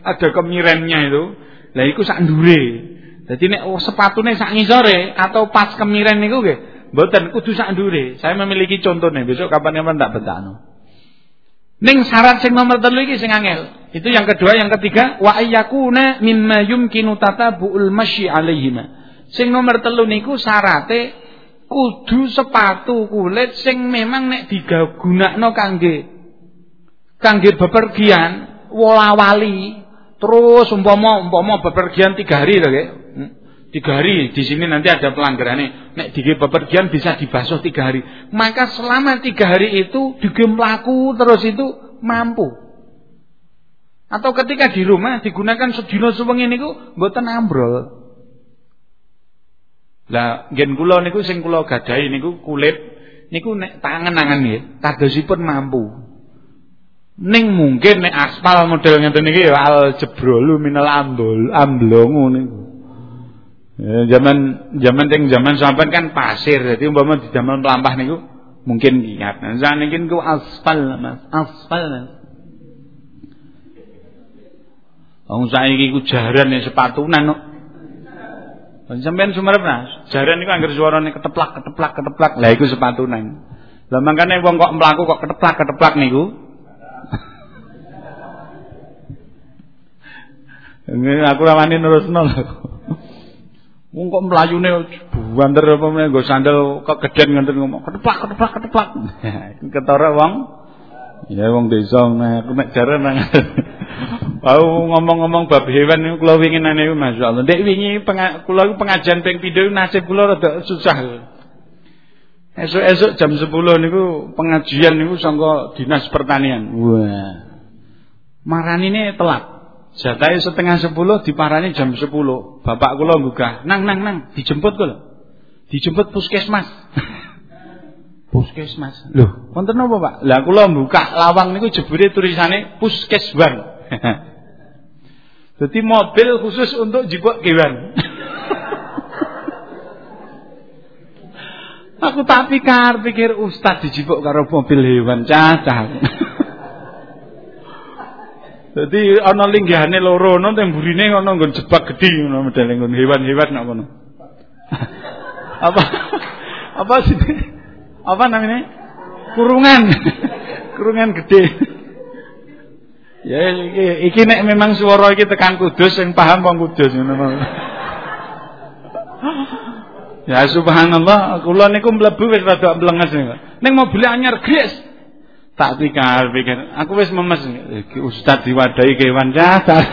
ada kemirennya itu. Lah iku sak ndure. Dadi nek oh, sepatune sak ngisore atau pas kemiren niku nggih, mboten kudu sak ndure. Saya memiliki contohnya, besok kapan-kapan tak betano. Ning syarat sing nomor telu iki sing angel. Itu yang kedua, yang ketiga wa ayyakuna mimma yumkinu tatabu'ul masyi alaihima. Sing nomor telu niku syarate kudu sepatu kulit sing memang nek digunakno kangge kangge bepergian wala-wali terus umpama umpama bepergian tiga hari to? Tiga hari di sini nanti ada pelanggarannya nek dige bepergian bisa dibasuh tiga hari maka selama tiga hari itu dige mlaku terus itu mampu atau ketika di rumah digunakan sedina sewengi niku mboten ambrol lah gen kula niku sing kula gadahi niku kulit niku nek tangan-tangan nggih kadosipun mampu. Ning mungkin nek aspal model ngeten iki ya al jebrolu minal ambul amblongu niku. Ya, zaman zaman teng zaman sampean kan pasir, jadi umpama di zaman pelampah niku mungkin kiat. Nah, sakniki niku aspal Mas, aspal Mas. Wong saiki ku jaran sepatunan kok. Sampeyan sumerep nah, jaran niku anggere suarane keteplak keteplak keteplak. Lah iku sepatunan. Lah mangkane wong kok mlaku kok keteplak keteplak niku. Aku rawani nerusno lho. Wong kok mlayune banter apa meneh nggo sandal kegeden ngoten ngomong keteplak keteplak keteplak. Ketara wong Ya wong desa nah aku nek jaran nang Aku ngomong-ngomong bab hewan niku kula winginane masyaallah. Ndek wingi kula iku pengajian ping pindho nasib kula rada susah. Esuk-esuk jam 10 niku pengajian niku sangka Dinas Pertanian. Wah. Maranine telat. Jatahe setengah 10 diparani jam 10. Bapak kula nggugah, "Nang nang nang, dijemput kula." Dijemput puskesmas. puskesmas. Loh, wonten napa, Pak? Lah kula buka lawang niku jebule tulisane puskeswan. Jadi mobil khusus untuk jipuk kewan. Aku tak pikir, pikir ustaz dijipuk karo mobil hewan cacah. Jadi ana linggihane loro ana teng burine ana nggon jebak gedhi ngono modele nggon hewan-hewan nek ngono. apa apa sih? Apa namanya? Kurungan. Kurungan gede. Ya iki, iki nek memang swara iki tekan Kudus sing paham wong Kudus ngono. Ya subhanallah, kula niku mlebu wis rada mlenges niku. Ning mobil anyar gres. Tak pikir pikir, aku wis memes ustaz diwadahi kewan cacat.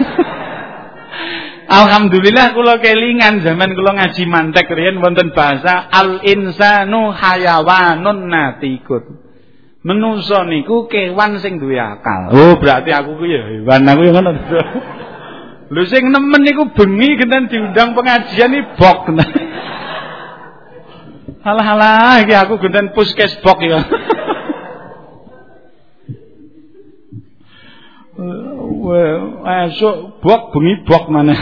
Alhamdulillah kula kelingan zaman kula ngaji mantek riyen wonten bahasa al insanu hayawanun natikun. Menungso niku kewan sing duwe akal. Oh, berarti aku ku ya hewan aku ya ngono. Lho sing nemen niku bengi genten diundang pengajian iki bok. Halah-halah iki aku genten puskes bok ya. Wah, esuk bok bengi bok mana?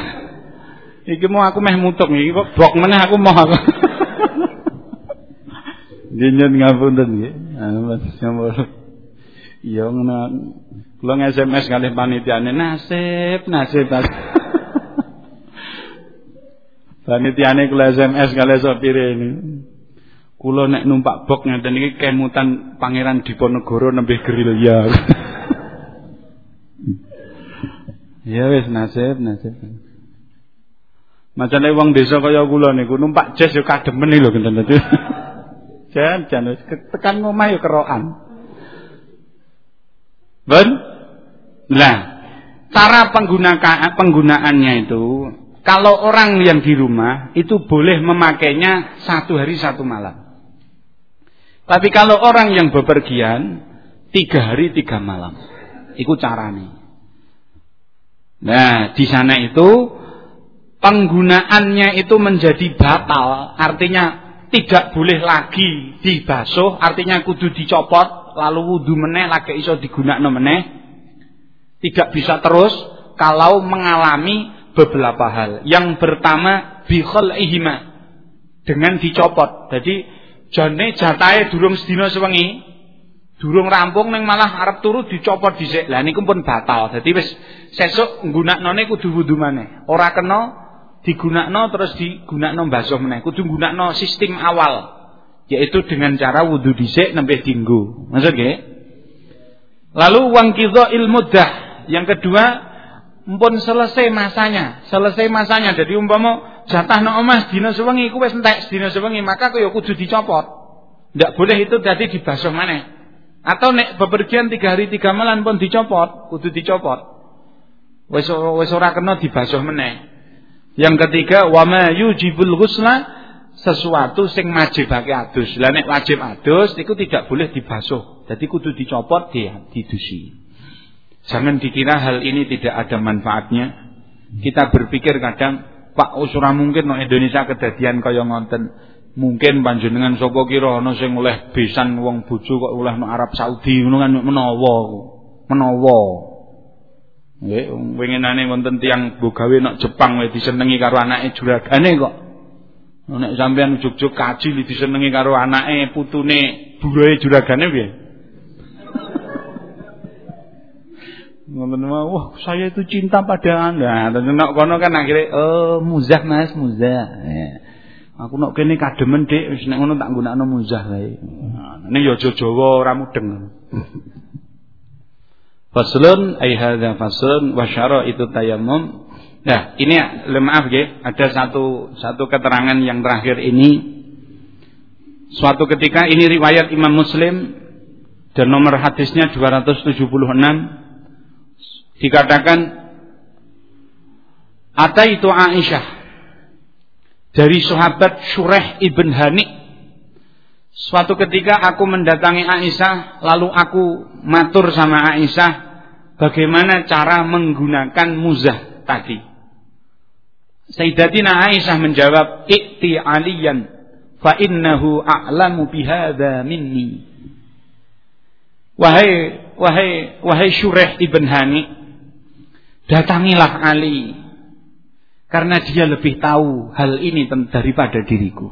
Iki mau aku meh mutuk iki kok bok mana aku mau aku. Dinyen ngapunten nggih. Anu. Iya ngono. Kula nge-SMS kalih panitiane nasib, nasib. panitiane kula SMS kalih sopire ini. Kula nek numpak bok ngeten iki kemutan Pangeran Diponegoro nembe gerilya. Ya wis nasib, nasib. Macane wong desa kaya kula niku numpak jas yo kademen lho ngeten Jan jan wis tekan omah ya kerokan. Ben? Nah, cara penggunaan penggunaannya itu kalau orang yang di rumah itu boleh memakainya satu hari satu malam. Tapi kalau orang yang bepergian tiga hari tiga malam, itu caranya. Nah, di sana itu penggunaannya itu menjadi batal, artinya tidak boleh lagi dibasuh artinya kudu dicopot lalu wudhu meneh lagi iso digunakan meneh. Tidak bisa terus kalau mengalami beberapa hal. Yang pertama bikhol ihima dengan dicopot. Jadi jane jatahe durung sedina sewengi, durung rampung neng malah arep turu dicopot dhisik. Lah niku pun batal. Dadi wis sesuk nggunaknone kudu wudu maneh. Ora kena digunakno terus digunakno basuh meneh. Kudu gunakno sistem awal. Yaitu dengan cara wudu dhisik nembe dinggo. Maksud nggih? Lalu ilmu dah. Yang kedua, mpun selesai masanya, selesai masanya. Jadi umpama jatah no emas dina sewengi iku wis entek dina sewengi, maka kaya kudu dicopot. Ndak boleh itu tadi dibasuh maneh. Atau nek bepergian tiga hari tiga malam pun dicopot, kudu dicopot. Wis ora kena dibasuh meneh. Yang ketiga, wama yujibul ghusla sesuatu sing majibake adus. Lah nek wajib adus itu tidak boleh dibasuh. Jadi kudu dicopot dia didusi. Jangan dikira hal ini tidak ada manfaatnya. Kita berpikir kadang Pak usura mungkin no Indonesia kedadian kaya ngonten. Mungkin panjenengan sapa kira ana sing oleh besan wong bojo kok oleh no Arab Saudi ngono kan menawa. Menawa. Nggih, winginane wonten tiyang bogawe nok Jepang wae disenengi karo anake juragane kok. Nek sampean juk-juk kaji disenengi karo anake putune buroe juragane piye? Wah saya itu cinta pada Anda. Nek kono kan akhirnya oh muzah Mas, muzah. Eh. Aku nek kene kademen Dik, wis nek ngono tak gunakno muzah wae. Nah, ini ya aja Jawa ora mudeng. Faslun ai hadza faslun wa itu tayammum Nah, ini maaf ya, ada satu satu keterangan yang terakhir ini. Suatu ketika ini riwayat Imam Muslim dan nomor hadisnya 276 dikatakan Ata itu Aisyah dari sahabat Syureh ibn Hani. Suatu ketika aku mendatangi Aisyah, lalu aku matur sama Aisyah bagaimana cara menggunakan muzah tadi. Sayyidatina Aisyah menjawab, "Ikti aliyan fa innahu a'lamu bihadza minni." Wahai wahai wahai Syureh ibn Hani, datangilah Ali karena dia lebih tahu hal ini daripada diriku.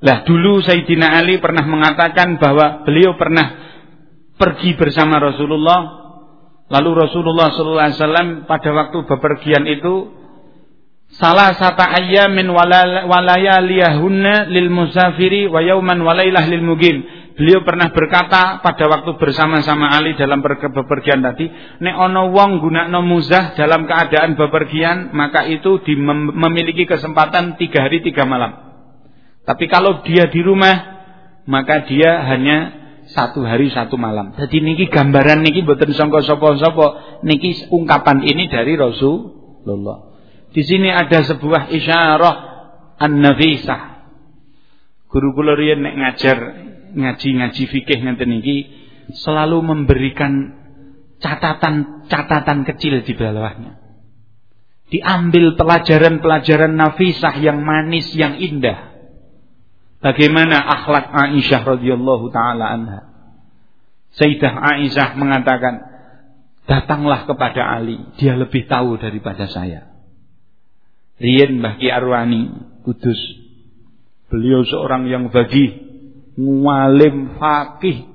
Lah dulu Sayyidina Ali pernah mengatakan bahwa beliau pernah pergi bersama Rasulullah Lalu Rasulullah SAW pada waktu bepergian itu salah satu ayyamin walayaliyahunna lil musafiri wa yauman walailah lil mugim. Beliau pernah berkata pada waktu bersama-sama Ali dalam bepergian tadi, nek ono wong gunakno muzah dalam keadaan bepergian, maka itu memiliki kesempatan tiga hari tiga malam. Tapi kalau dia di rumah, maka dia hanya satu hari satu malam. Jadi niki gambaran niki boten sangka sapa-sapa, niki ungkapan ini dari Rasulullah. Di sini ada sebuah isyarah an-nafisah. Guru kula riyen nek ngajar ngaji-ngaji fikih ngenten iki selalu memberikan catatan-catatan kecil di bawahnya. Diambil pelajaran-pelajaran nafisah yang manis, yang indah. Bagaimana akhlak Aisyah radhiyallahu taala anha. Sayyidah Aisyah mengatakan, "Datanglah kepada Ali, dia lebih tahu daripada saya." Rien Mbah Ki Arwani Kudus. Beliau seorang yang bagi ngalim fakih.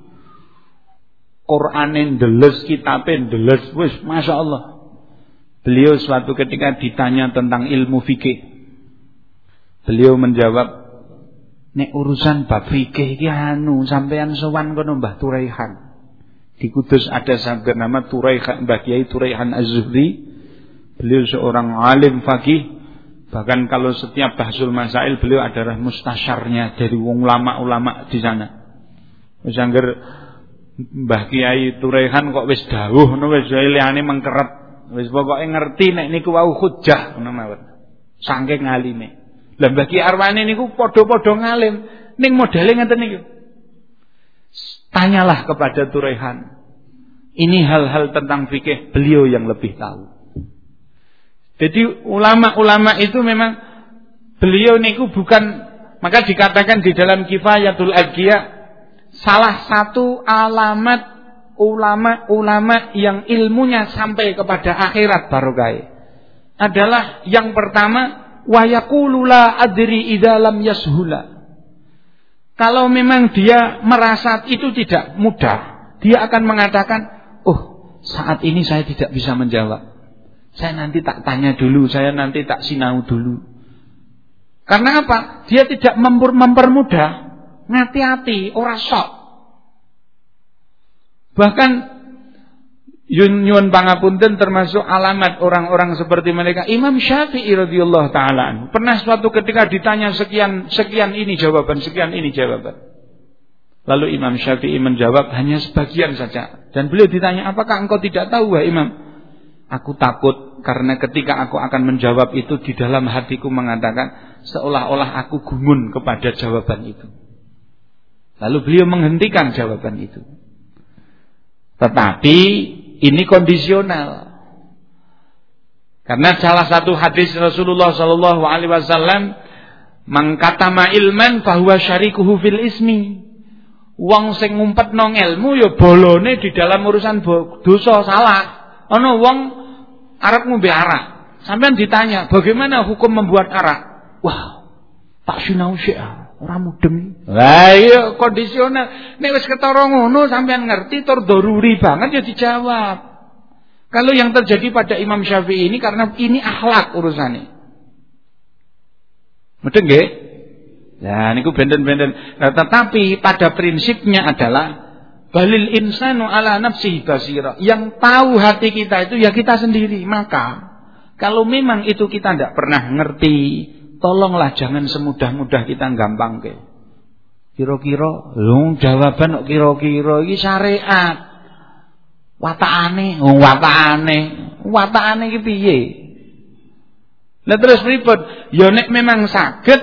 Qur'anin deles kitabin deles wis Masya Allah. Beliau suatu ketika ditanya tentang ilmu fikih. Beliau menjawab, nek urusan bab fikih iki anu sampean sowan kono Mbah Turaihan. Di Kudus ada sahabat nama Turaihan Mbah Kiai Turaihan Az-Zuhri. Beliau seorang alim fakih Bahkan kalau setiap bahsul masail beliau adalah mustasyarnya dari ulama-ulama di sana. Wis Mbah Kiai Turehan kok wis dawuh ngono wis liyane mengkerep. Wis pokoke ngerti nek niku wau hujjah ngono mawon. Saking ngalime. Lah Mbah Kiai Arwani niku padha-padha ngalim ning modele ngeten niku. Tanyalah kepada Turehan. Ini hal-hal tentang fikih beliau yang lebih tahu. Jadi ulama-ulama itu memang beliau niku bukan maka dikatakan di dalam kifayatul agia salah satu alamat ulama-ulama yang ilmunya sampai kepada akhirat barokah adalah yang pertama wa yaqulu la adri idza lam yashula. Kalau memang dia merasa itu tidak mudah, dia akan mengatakan, "Oh, saat ini saya tidak bisa menjawab. Saya nanti tak tanya dulu, saya nanti tak sinau dulu." Karena apa? Dia tidak mempermudah. Ngati-hati, ora sok. Bahkan Yun nyun pangapunten termasuk alamat orang-orang seperti mereka. Imam Syafi'i radhiyallahu taala pernah suatu ketika ditanya sekian sekian ini jawaban, sekian ini jawaban. Lalu Imam Syafi'i menjawab hanya sebagian saja. Dan beliau ditanya, "Apakah engkau tidak tahu, Imam?" Aku takut karena ketika aku akan menjawab itu di dalam hatiku mengatakan seolah-olah aku gumun kepada jawaban itu. Lalu beliau menghentikan jawaban itu. Tetapi ini kondisional. Karena salah satu hadis Rasulullah Shallallahu Alaihi Wasallam mengkatama ilman bahwa syarikuhu fil ismi. Wong sing ngumpet nong ilmu ya bolone di dalam urusan dosa salah. Ono wong Arab ngombe arak. Sampai ditanya, bagaimana hukum membuat arak? Wah, tak sinau sih ora mudeng. Lah iya kondisional. Nek wis ketara ngono sampean ngerti tur doruri banget ya dijawab. Kalau yang terjadi pada Imam Syafi'i ini karena ini akhlak urusannya. Mudeng nggih? Ya niku benden-benden. Nah, tetapi pada prinsipnya adalah balil insanu ala nafsihi basira. Yang tahu hati kita itu ya kita sendiri. Maka kalau memang itu kita tidak pernah ngerti, tolonglah jangan semudah-mudah kita gampang ke. Kira-kira, lu jawaban kira-kira iki syariat. Watakane, oh watakane, watakane iki piye? Lah terus pripun? Ya memang saged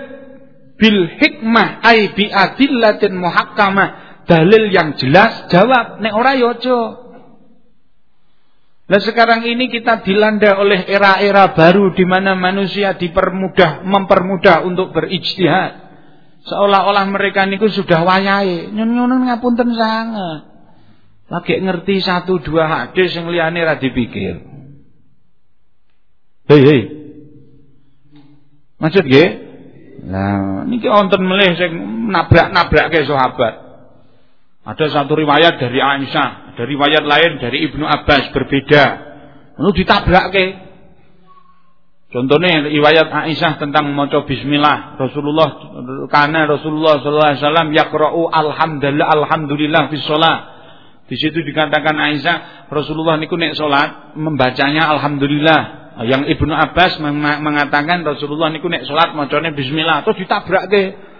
bil hikmah ai bi adillatin muhakkamah, dalil yang jelas jawab, nek ora ya. Nah sekarang ini kita dilanda oleh era-era baru di mana manusia dipermudah, mempermudah untuk berijtihad. Seolah-olah mereka niku sudah wayai, nyun-nyun ngapunten sangat. Lagi ngerti satu dua hadis yang liyane ra dipikir. Hei hei. Maksud nggih? Nah, niki wonten melih sing nabrak-nabrak ke sahabat. Ada satu riwayat dari Aisyah, dari riwayat lain dari Ibnu Abbas berbeda. Lalu ditabrakke. Contohnya riwayat Aisyah tentang maca bismillah. Rasulullah karena Rasulullah sallallahu alaihi wasallam yaqra'u alhamdulillah alhamdulillah fi. Di situ dikatakan Aisyah, Rasulullah niku nek salat membacanya alhamdulillah. Yang Ibnu Abbas mengatakan Rasulullah niku nek salat macane bismillah, terus ditabrakke.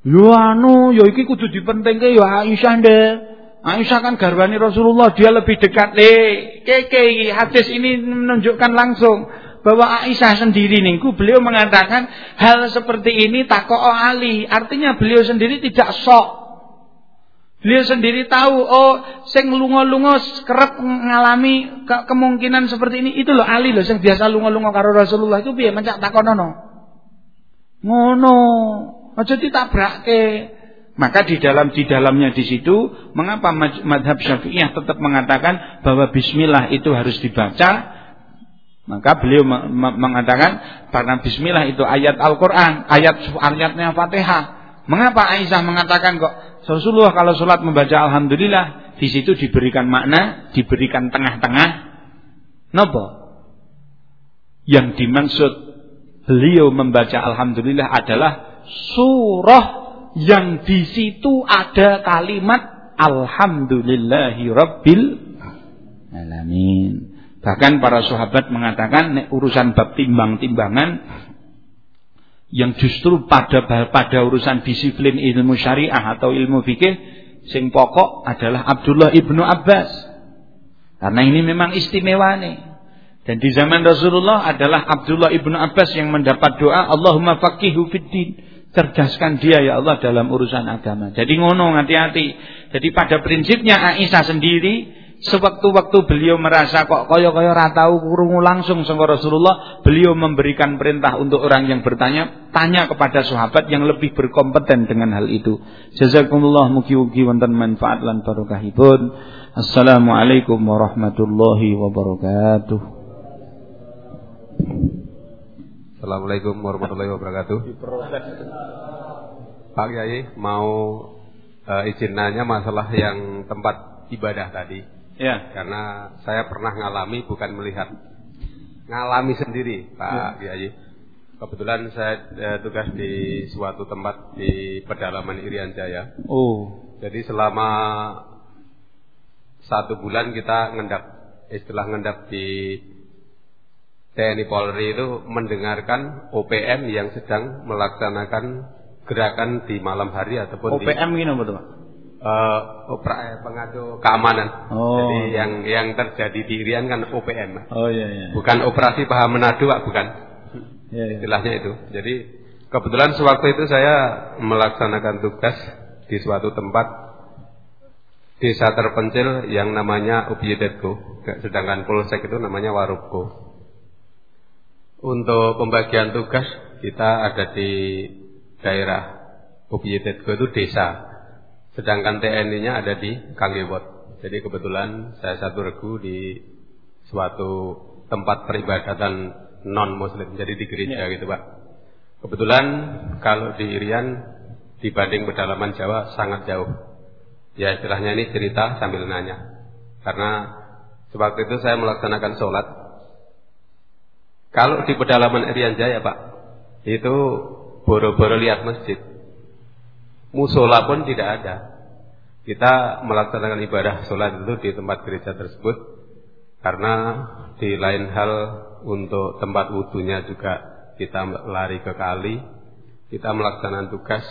Yo anu, yo iki kudu dipentingke yo Aisyah ndek. Aisyah kan garwani Rasulullah, dia lebih dekat. Eh, keke hadis ini menunjukkan langsung bahwa Aisyah sendiri niku beliau mengatakan hal seperti ini takok Ali. Artinya beliau sendiri tidak sok. Beliau sendiri tahu oh sing lunga-lunga kerep ngalami ke kemungkinan seperti ini itu loh Ali loh sing biasa lunga-lunga karo Rasulullah itu piye mencak takonono. Ngono. Aja ditabrake. Maka di dalam di dalamnya di situ mengapa madhab Syafi'iyah tetap mengatakan bahwa bismillah itu harus dibaca maka beliau mengatakan karena bismillah itu ayat Al-Qur'an, ayat ayatnya Fatihah. Mengapa Aisyah mengatakan kok Rasulullah kalau sholat membaca alhamdulillah di situ diberikan makna, diberikan tengah-tengah. Nopo? Yang dimaksud beliau membaca alhamdulillah adalah surah yang di situ ada kalimat alhamdulillahi rabbil alamin. Bahkan para sahabat mengatakan nek urusan bab timbang-timbangan yang justru pada pada urusan disiplin ilmu syariah atau ilmu fikih sing pokok adalah Abdullah ibnu Abbas. Karena ini memang istimewa nih. Dan di zaman Rasulullah adalah Abdullah ibnu Abbas yang mendapat doa Allahumma faqihu fiddin. Cerdaskan dia ya Allah dalam urusan agama. Jadi ngono hati-hati. Jadi pada prinsipnya Aisyah sendiri sewaktu-waktu beliau merasa kok kaya-kaya tahu krungu langsung sama Rasulullah, beliau memberikan perintah untuk orang yang bertanya, tanya kepada sahabat yang lebih berkompeten dengan hal itu. Jazakumullah mugi-mugi wonten manfaat lan barokahipun. Assalamualaikum warahmatullahi wabarakatuh. Assalamualaikum warahmatullahi wabarakatuh. Pak Kiai mau uh, izin nanya masalah yang tempat ibadah tadi. Ya. Karena saya pernah ngalami bukan melihat. Ngalami sendiri, Pak ya. Kiai. Kebetulan saya uh, tugas di suatu tempat di pedalaman Irian Jaya. Oh. Jadi selama satu bulan kita ngendap istilah ngendap di TNI Polri itu mendengarkan OPM yang sedang melaksanakan gerakan di malam hari ataupun OPM ini apa tuh Pak? Uh, pengadu keamanan. Oh. Jadi yang yang terjadi di Irian kan OPM. Oh iya iya. Bukan operasi paham menadu Pak, bukan. Iya, iya. Istilahnya itu. Jadi kebetulan sewaktu itu saya melaksanakan tugas di suatu tempat desa terpencil yang namanya Upiedetko, sedangkan Polsek itu namanya Warupko. Untuk pembagian tugas kita ada di daerah Ubiyetetko itu desa. Sedangkan TNI-nya ada di Kanggewot. Jadi kebetulan saya satu regu di suatu tempat peribadatan non muslim. Jadi di gereja ya. gitu Pak. Kebetulan kalau di Irian dibanding pedalaman Jawa sangat jauh. Ya istilahnya ini cerita sambil nanya. Karena sewaktu itu saya melaksanakan sholat kalau di pedalaman Irian Jaya Pak, itu boro-boro lihat masjid. Musola pun tidak ada. Kita melaksanakan ibadah sholat itu di tempat gereja tersebut karena di lain hal untuk tempat wudhunya juga kita lari ke kali, kita melaksanakan tugas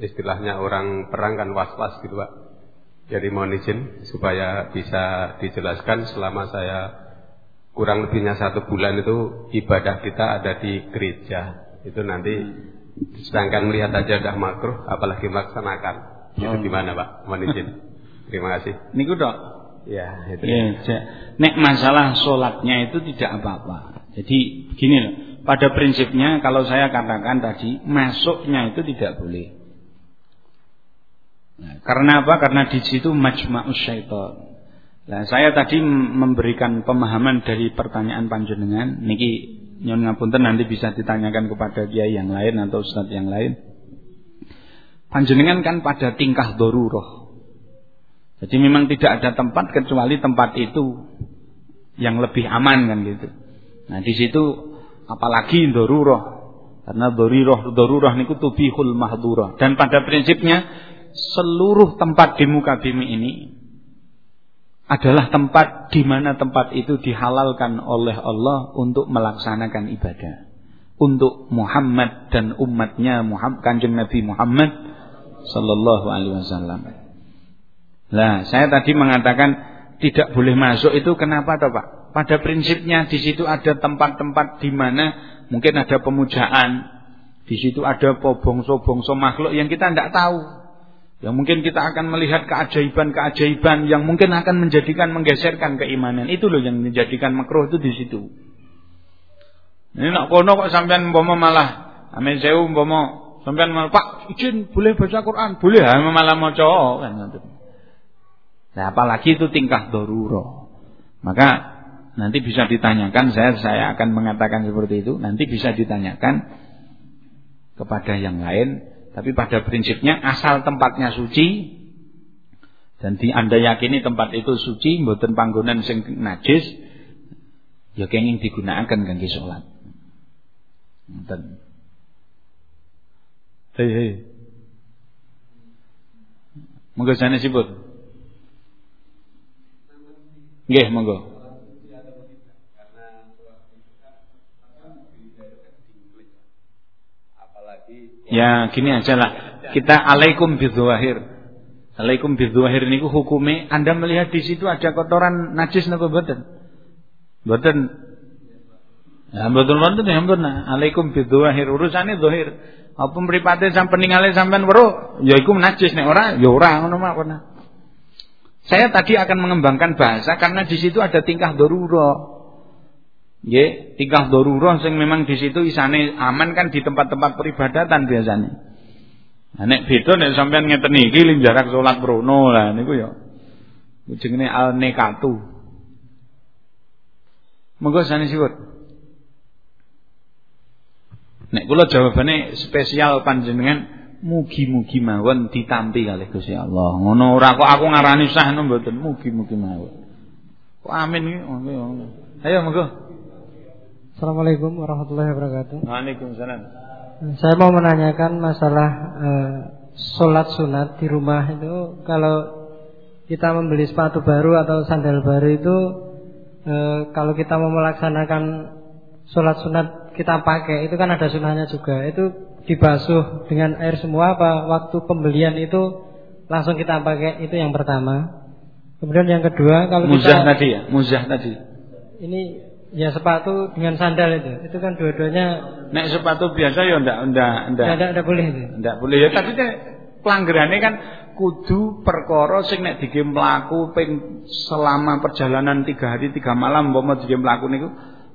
istilahnya orang perang kan was-was gitu Pak. Jadi mohon izin supaya bisa dijelaskan selama saya kurang lebihnya satu bulan itu ibadah kita ada di gereja. Itu nanti sedangkan melihat aja udah makruh, apalagi melaksanakan. Itu oh. gimana Pak? Mohon izin. Terima kasih. Niku dok. Ya, itu. Ya, nek masalah sholatnya itu tidak apa-apa. Jadi begini loh. Pada prinsipnya kalau saya katakan tadi masuknya itu tidak boleh. Nah, karena apa? Karena di situ majma'us syaitan. Nah, saya tadi memberikan pemahaman dari pertanyaan panjenengan. Niki nyon ngapunten nanti bisa ditanyakan kepada kiai yang lain atau ustadz yang lain. Panjenengan kan pada tingkah doruroh. Jadi memang tidak ada tempat kecuali tempat itu yang lebih aman kan gitu. Nah di situ apalagi doruroh. Karena doruroh doruroh niku tubihul mahdurah. Dan pada prinsipnya seluruh tempat di muka bumi ini adalah tempat di mana tempat itu dihalalkan oleh Allah untuk melaksanakan ibadah. Untuk Muhammad dan umatnya Muhammad kanjeng Nabi Muhammad sallallahu alaihi wasallam. Nah, saya tadi mengatakan tidak boleh masuk itu kenapa toh Pak? Pada prinsipnya di situ ada tempat-tempat di mana mungkin ada pemujaan, di situ ada bongso-bongso makhluk yang kita tidak tahu. Yang mungkin kita akan melihat keajaiban-keajaiban yang mungkin akan menjadikan menggeserkan keimanan. Itu loh yang menjadikan makruh itu di situ. Ini nak kono kok sampean umpama malah amin sewu umpama sampean malah Pak izin boleh baca Quran, boleh ha malah maca kan Nah, apalagi itu tingkah darurah. Maka nanti bisa ditanyakan saya saya akan mengatakan seperti itu, nanti bisa ditanyakan kepada yang lain tapi pada prinsipnya asal tempatnya suci dan di Anda yakini tempat itu suci, mboten panggonan sing najis, ya kenging digunakan kangge salat. Ngoten. Hei hei. Monggo jane siput. Nggih, monggo. Ya gini aja lah. Kita alaikum bidzuahir. Alaikum bidzuahir niku hukume Anda melihat di situ ada kotoran najis napa mboten? Mboten. Ya mboten wonten ya mboten. Alaikum bidzuahir urusane zahir. Apa mripate sampean ningale sampean weruh, ya iku najis nek ora ya ora ngono. Saya tadi akan mengembangkan bahasa karena di situ ada tingkah darurat. Nggih, tingkah darurah sing memang di situ isane aman kan di tempat-tempat peribadatan biasanya. Nah, nek beda nek sampean ngeten iki jarak salat prono lah niku ya. Jenenge al nekatu. Monggo sane siwut. kula jawabane spesial panjenengan mugi-mugi mawon ditampi kalih Gusti Allah. Ngono ora kok aku ngarani sah mboten mugi-mugi mawon. Kok amin iki? Ayo monggo. Assalamualaikum warahmatullahi wabarakatuh. Waalaikumsalam. Saya mau menanyakan masalah eh, sholat sunat di rumah itu kalau kita membeli sepatu baru atau sandal baru itu eh, kalau kita mau melaksanakan sholat sunat kita pakai itu kan ada sunahnya juga itu dibasuh dengan air semua apa waktu pembelian itu langsung kita pakai itu yang pertama kemudian yang kedua kalau muzah kita, tadi ya muzah tadi ini ya sepatu dengan sandal itu itu kan dua-duanya nek sepatu biasa ya ndak ndak ndak ndak ndak boleh itu ndak boleh ya tadi pelanggarannya kan kudu perkara sing nek dige mlaku ping selama perjalanan tiga hari tiga malam umpama dige mlaku niku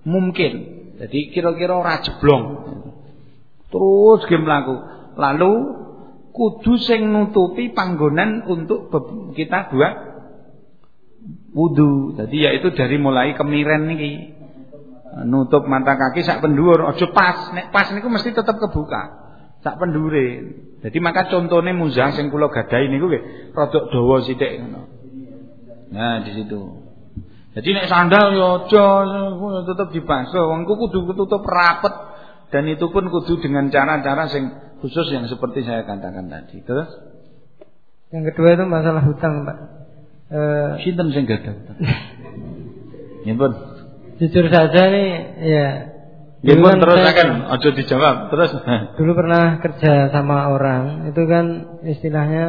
mungkin jadi kira-kira ora jeblong. Terus game mlaku. Lalu kudu sing nutupi panggonan untuk kita buat wudu. Jadi yaitu dari mulai kemiren niki. Nutup mata kaki sak pendur, aja pas. Nek pas niku mesti tetap kebuka. Sak pendure. Jadi maka contohnya muzah sing kula gadahi niku nggih rada dawa sithik ngono. Nah, di situ. Jadi nek sandal yo ya aja tetep dibasuh. Wong kudu ketutup rapet dan itu pun kudu dengan cara-cara sing khusus yang seperti saya katakan tadi. Terus yang kedua itu masalah hutang, Pak. Eh sinten sing gadah hutang? Jujur saja nih, ya. Nggih, pun terus akan aja dijawab. Terus dulu pernah kerja sama orang, itu kan istilahnya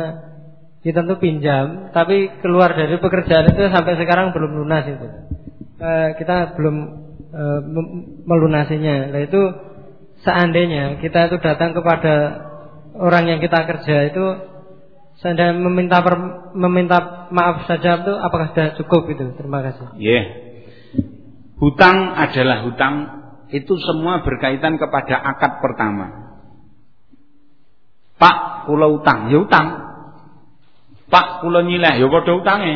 kita tuh pinjam, tapi keluar dari pekerjaan itu sampai sekarang belum lunas itu. E, kita belum e, melunasinya. Nah itu seandainya kita itu datang kepada orang yang kita kerja itu seandainya meminta per, meminta maaf saja itu apakah sudah cukup itu? Terima kasih. Iya. Yeah. Hutang adalah hutang itu semua berkaitan kepada akad pertama. Pak, pulau utang, ya utang. Pak kula nyileh ya padha utange.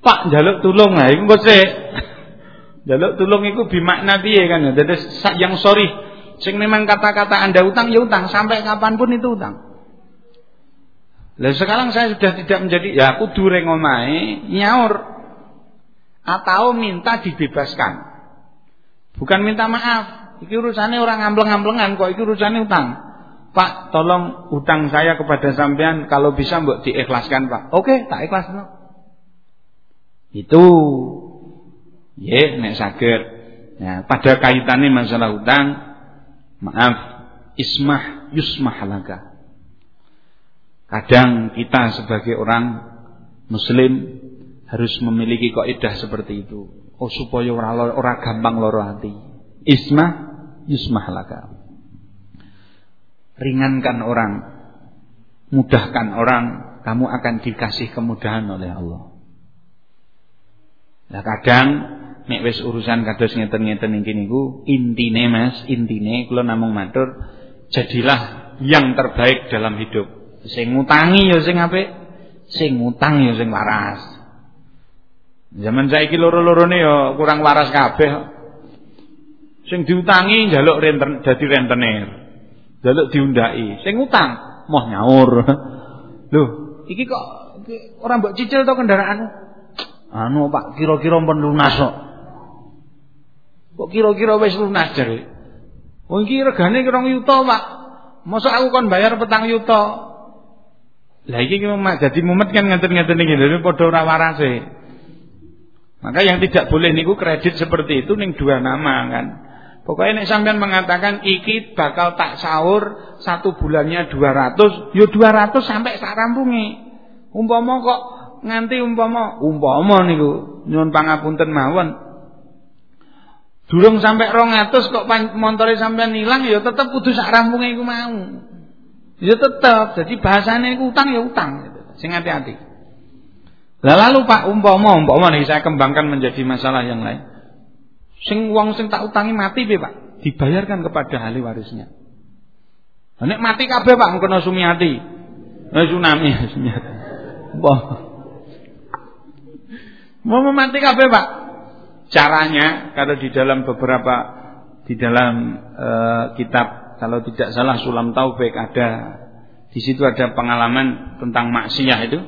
Pak njaluk tulung ha iku sik. Njaluk tulung iku bimakna piye kan. Dadi yang sorry sing memang kata-kata Anda utang ya utang sampai kapan pun itu utang. Lah sekarang saya sudah tidak menjadi ya aku dureng omahe nyaur atau minta dibebaskan. Bukan minta maaf. Iki urusannya orang ngambleng-ngamblengan kok iki urusannya utang. Pak, tolong utang saya kepada sampean kalau bisa mbok diikhlaskan, Pak. Oke, tak ikhlas no. Itu ye nek saged. Ya, pada kaitannya masalah utang, maaf, ismah yusmah laka. Kadang kita sebagai orang muslim harus memiliki kaidah seperti itu. Oh supaya orang ora gampang loro hati. Ismah yusmah laka ringankan orang, mudahkan orang, kamu akan dikasih kemudahan oleh Allah. Nah kadang nek wis urusan kados ngeten-ngeten iki niku intine Mas, intine kula namung matur jadilah yang terbaik dalam hidup. Sing ngutangi ya sing apik, sing ngutang ya sing waras. Zaman saiki loro-lorone ya kurang waras kabeh. Sing diutangi njaluk renten dadi rentenir. Jaluk diundai. Sing utang moh nyaur. Loh, iki kok orang mbok cicil to kendaraan? Anu Pak, kira-kira pun lunas kok. Kok kira-kira wis lunas jare? Oh iki regane 2 yuta, Pak. Masa aku kon bayar petang yuta. Lah iki dadi mumet kan ngenten-ngenten iki lho padha ora warase. Maka yang tidak boleh niku kredit seperti itu ning dua nama kan. Pokoknya nek sampean mengatakan iki bakal tak sahur satu bulannya 200, yo 200 sampai sak rampunge. Umpama kok nganti umpama umpama niku nyuwun pangapunten mawon. Durung sampai 200 kok montore sampean ilang ya tetep kudu sak rampunge iku mau. Ya tetep. Jadi bahasane utang ya utang gitu. Sing hati-hati. Lah lalu Pak umpama umpama nih saya kembangkan menjadi masalah yang lain. Sing wong sing tak utangi mati piye, Pak? Dibayarkan kepada ahli warisnya. Nek mati kabeh Pak kena sumiati. Eh tsunami sumiati. Wah. Mau mati kabeh Pak. Caranya kalau di dalam beberapa di dalam uh, kitab kalau tidak salah Sulam Taufik ada di situ ada pengalaman tentang maksiat itu.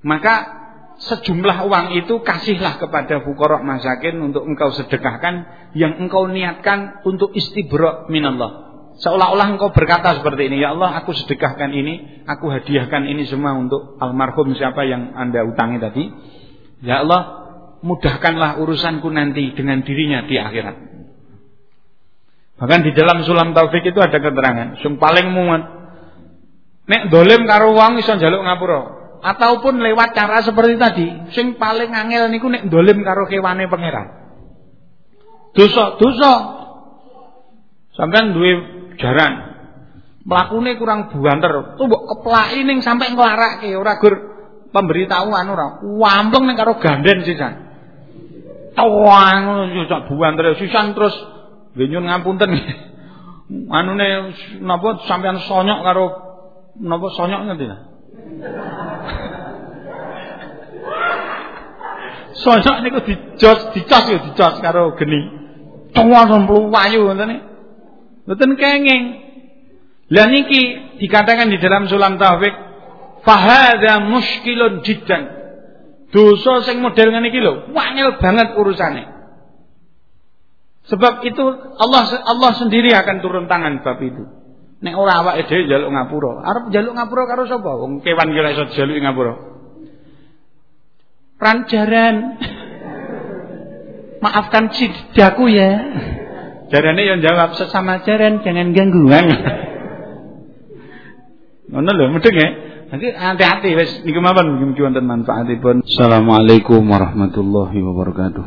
Maka sejumlah uang itu kasihlah kepada fukorok masakin untuk engkau sedekahkan yang engkau niatkan untuk istibro minallah. Seolah-olah engkau berkata seperti ini, ya Allah aku sedekahkan ini, aku hadiahkan ini semua untuk almarhum siapa yang anda utangi tadi. Ya Allah mudahkanlah urusanku nanti dengan dirinya di akhirat. Bahkan di dalam sulam taufik itu ada keterangan, sing paling muat nek dolim karo wong iso njaluk ngapura. Ataupun lewat cara seperti tadi, sing paling angel niku nek dolim karo kewane pangeran. Dosa, dosa. Sampeyan duwe jaran. Mlakune kurang buanter, tuh mbok keplaki ning sampe nglarake ora gur pemberitahuan ora. Wampeng ning karo ganden sisan. Tawang yo sak buan terus sisan terus nyun ngapunten. Anune napa sampean sonyok karo napa sonyok ngerti ta? Sonyok niku dijos dicos yo dicos karo geni. Tuwa semplu wayu ngoten Mboten kenging. Lah niki dikatakan di dalam sulam tahwik fahadha muskilun jiddan. Dosa sing model ngene iki lho, wangil banget urusane. Sebab itu Allah Allah sendiri akan turun tangan bab itu. Nek ora awake dhewe njaluk ngapura. Arep njaluk ngapura karo sapa? Wong kewan ki ora iso njaluk ngapura. Pranjaran. Maafkan cidaku ya. Jarane yang jawab sesama jaran jangan ganggu. Ngono lho, mudeng ya. Nanti hati-hati wis niku mawon mugi wonten manfaatipun. Assalamualaikum warahmatullahi wabarakatuh.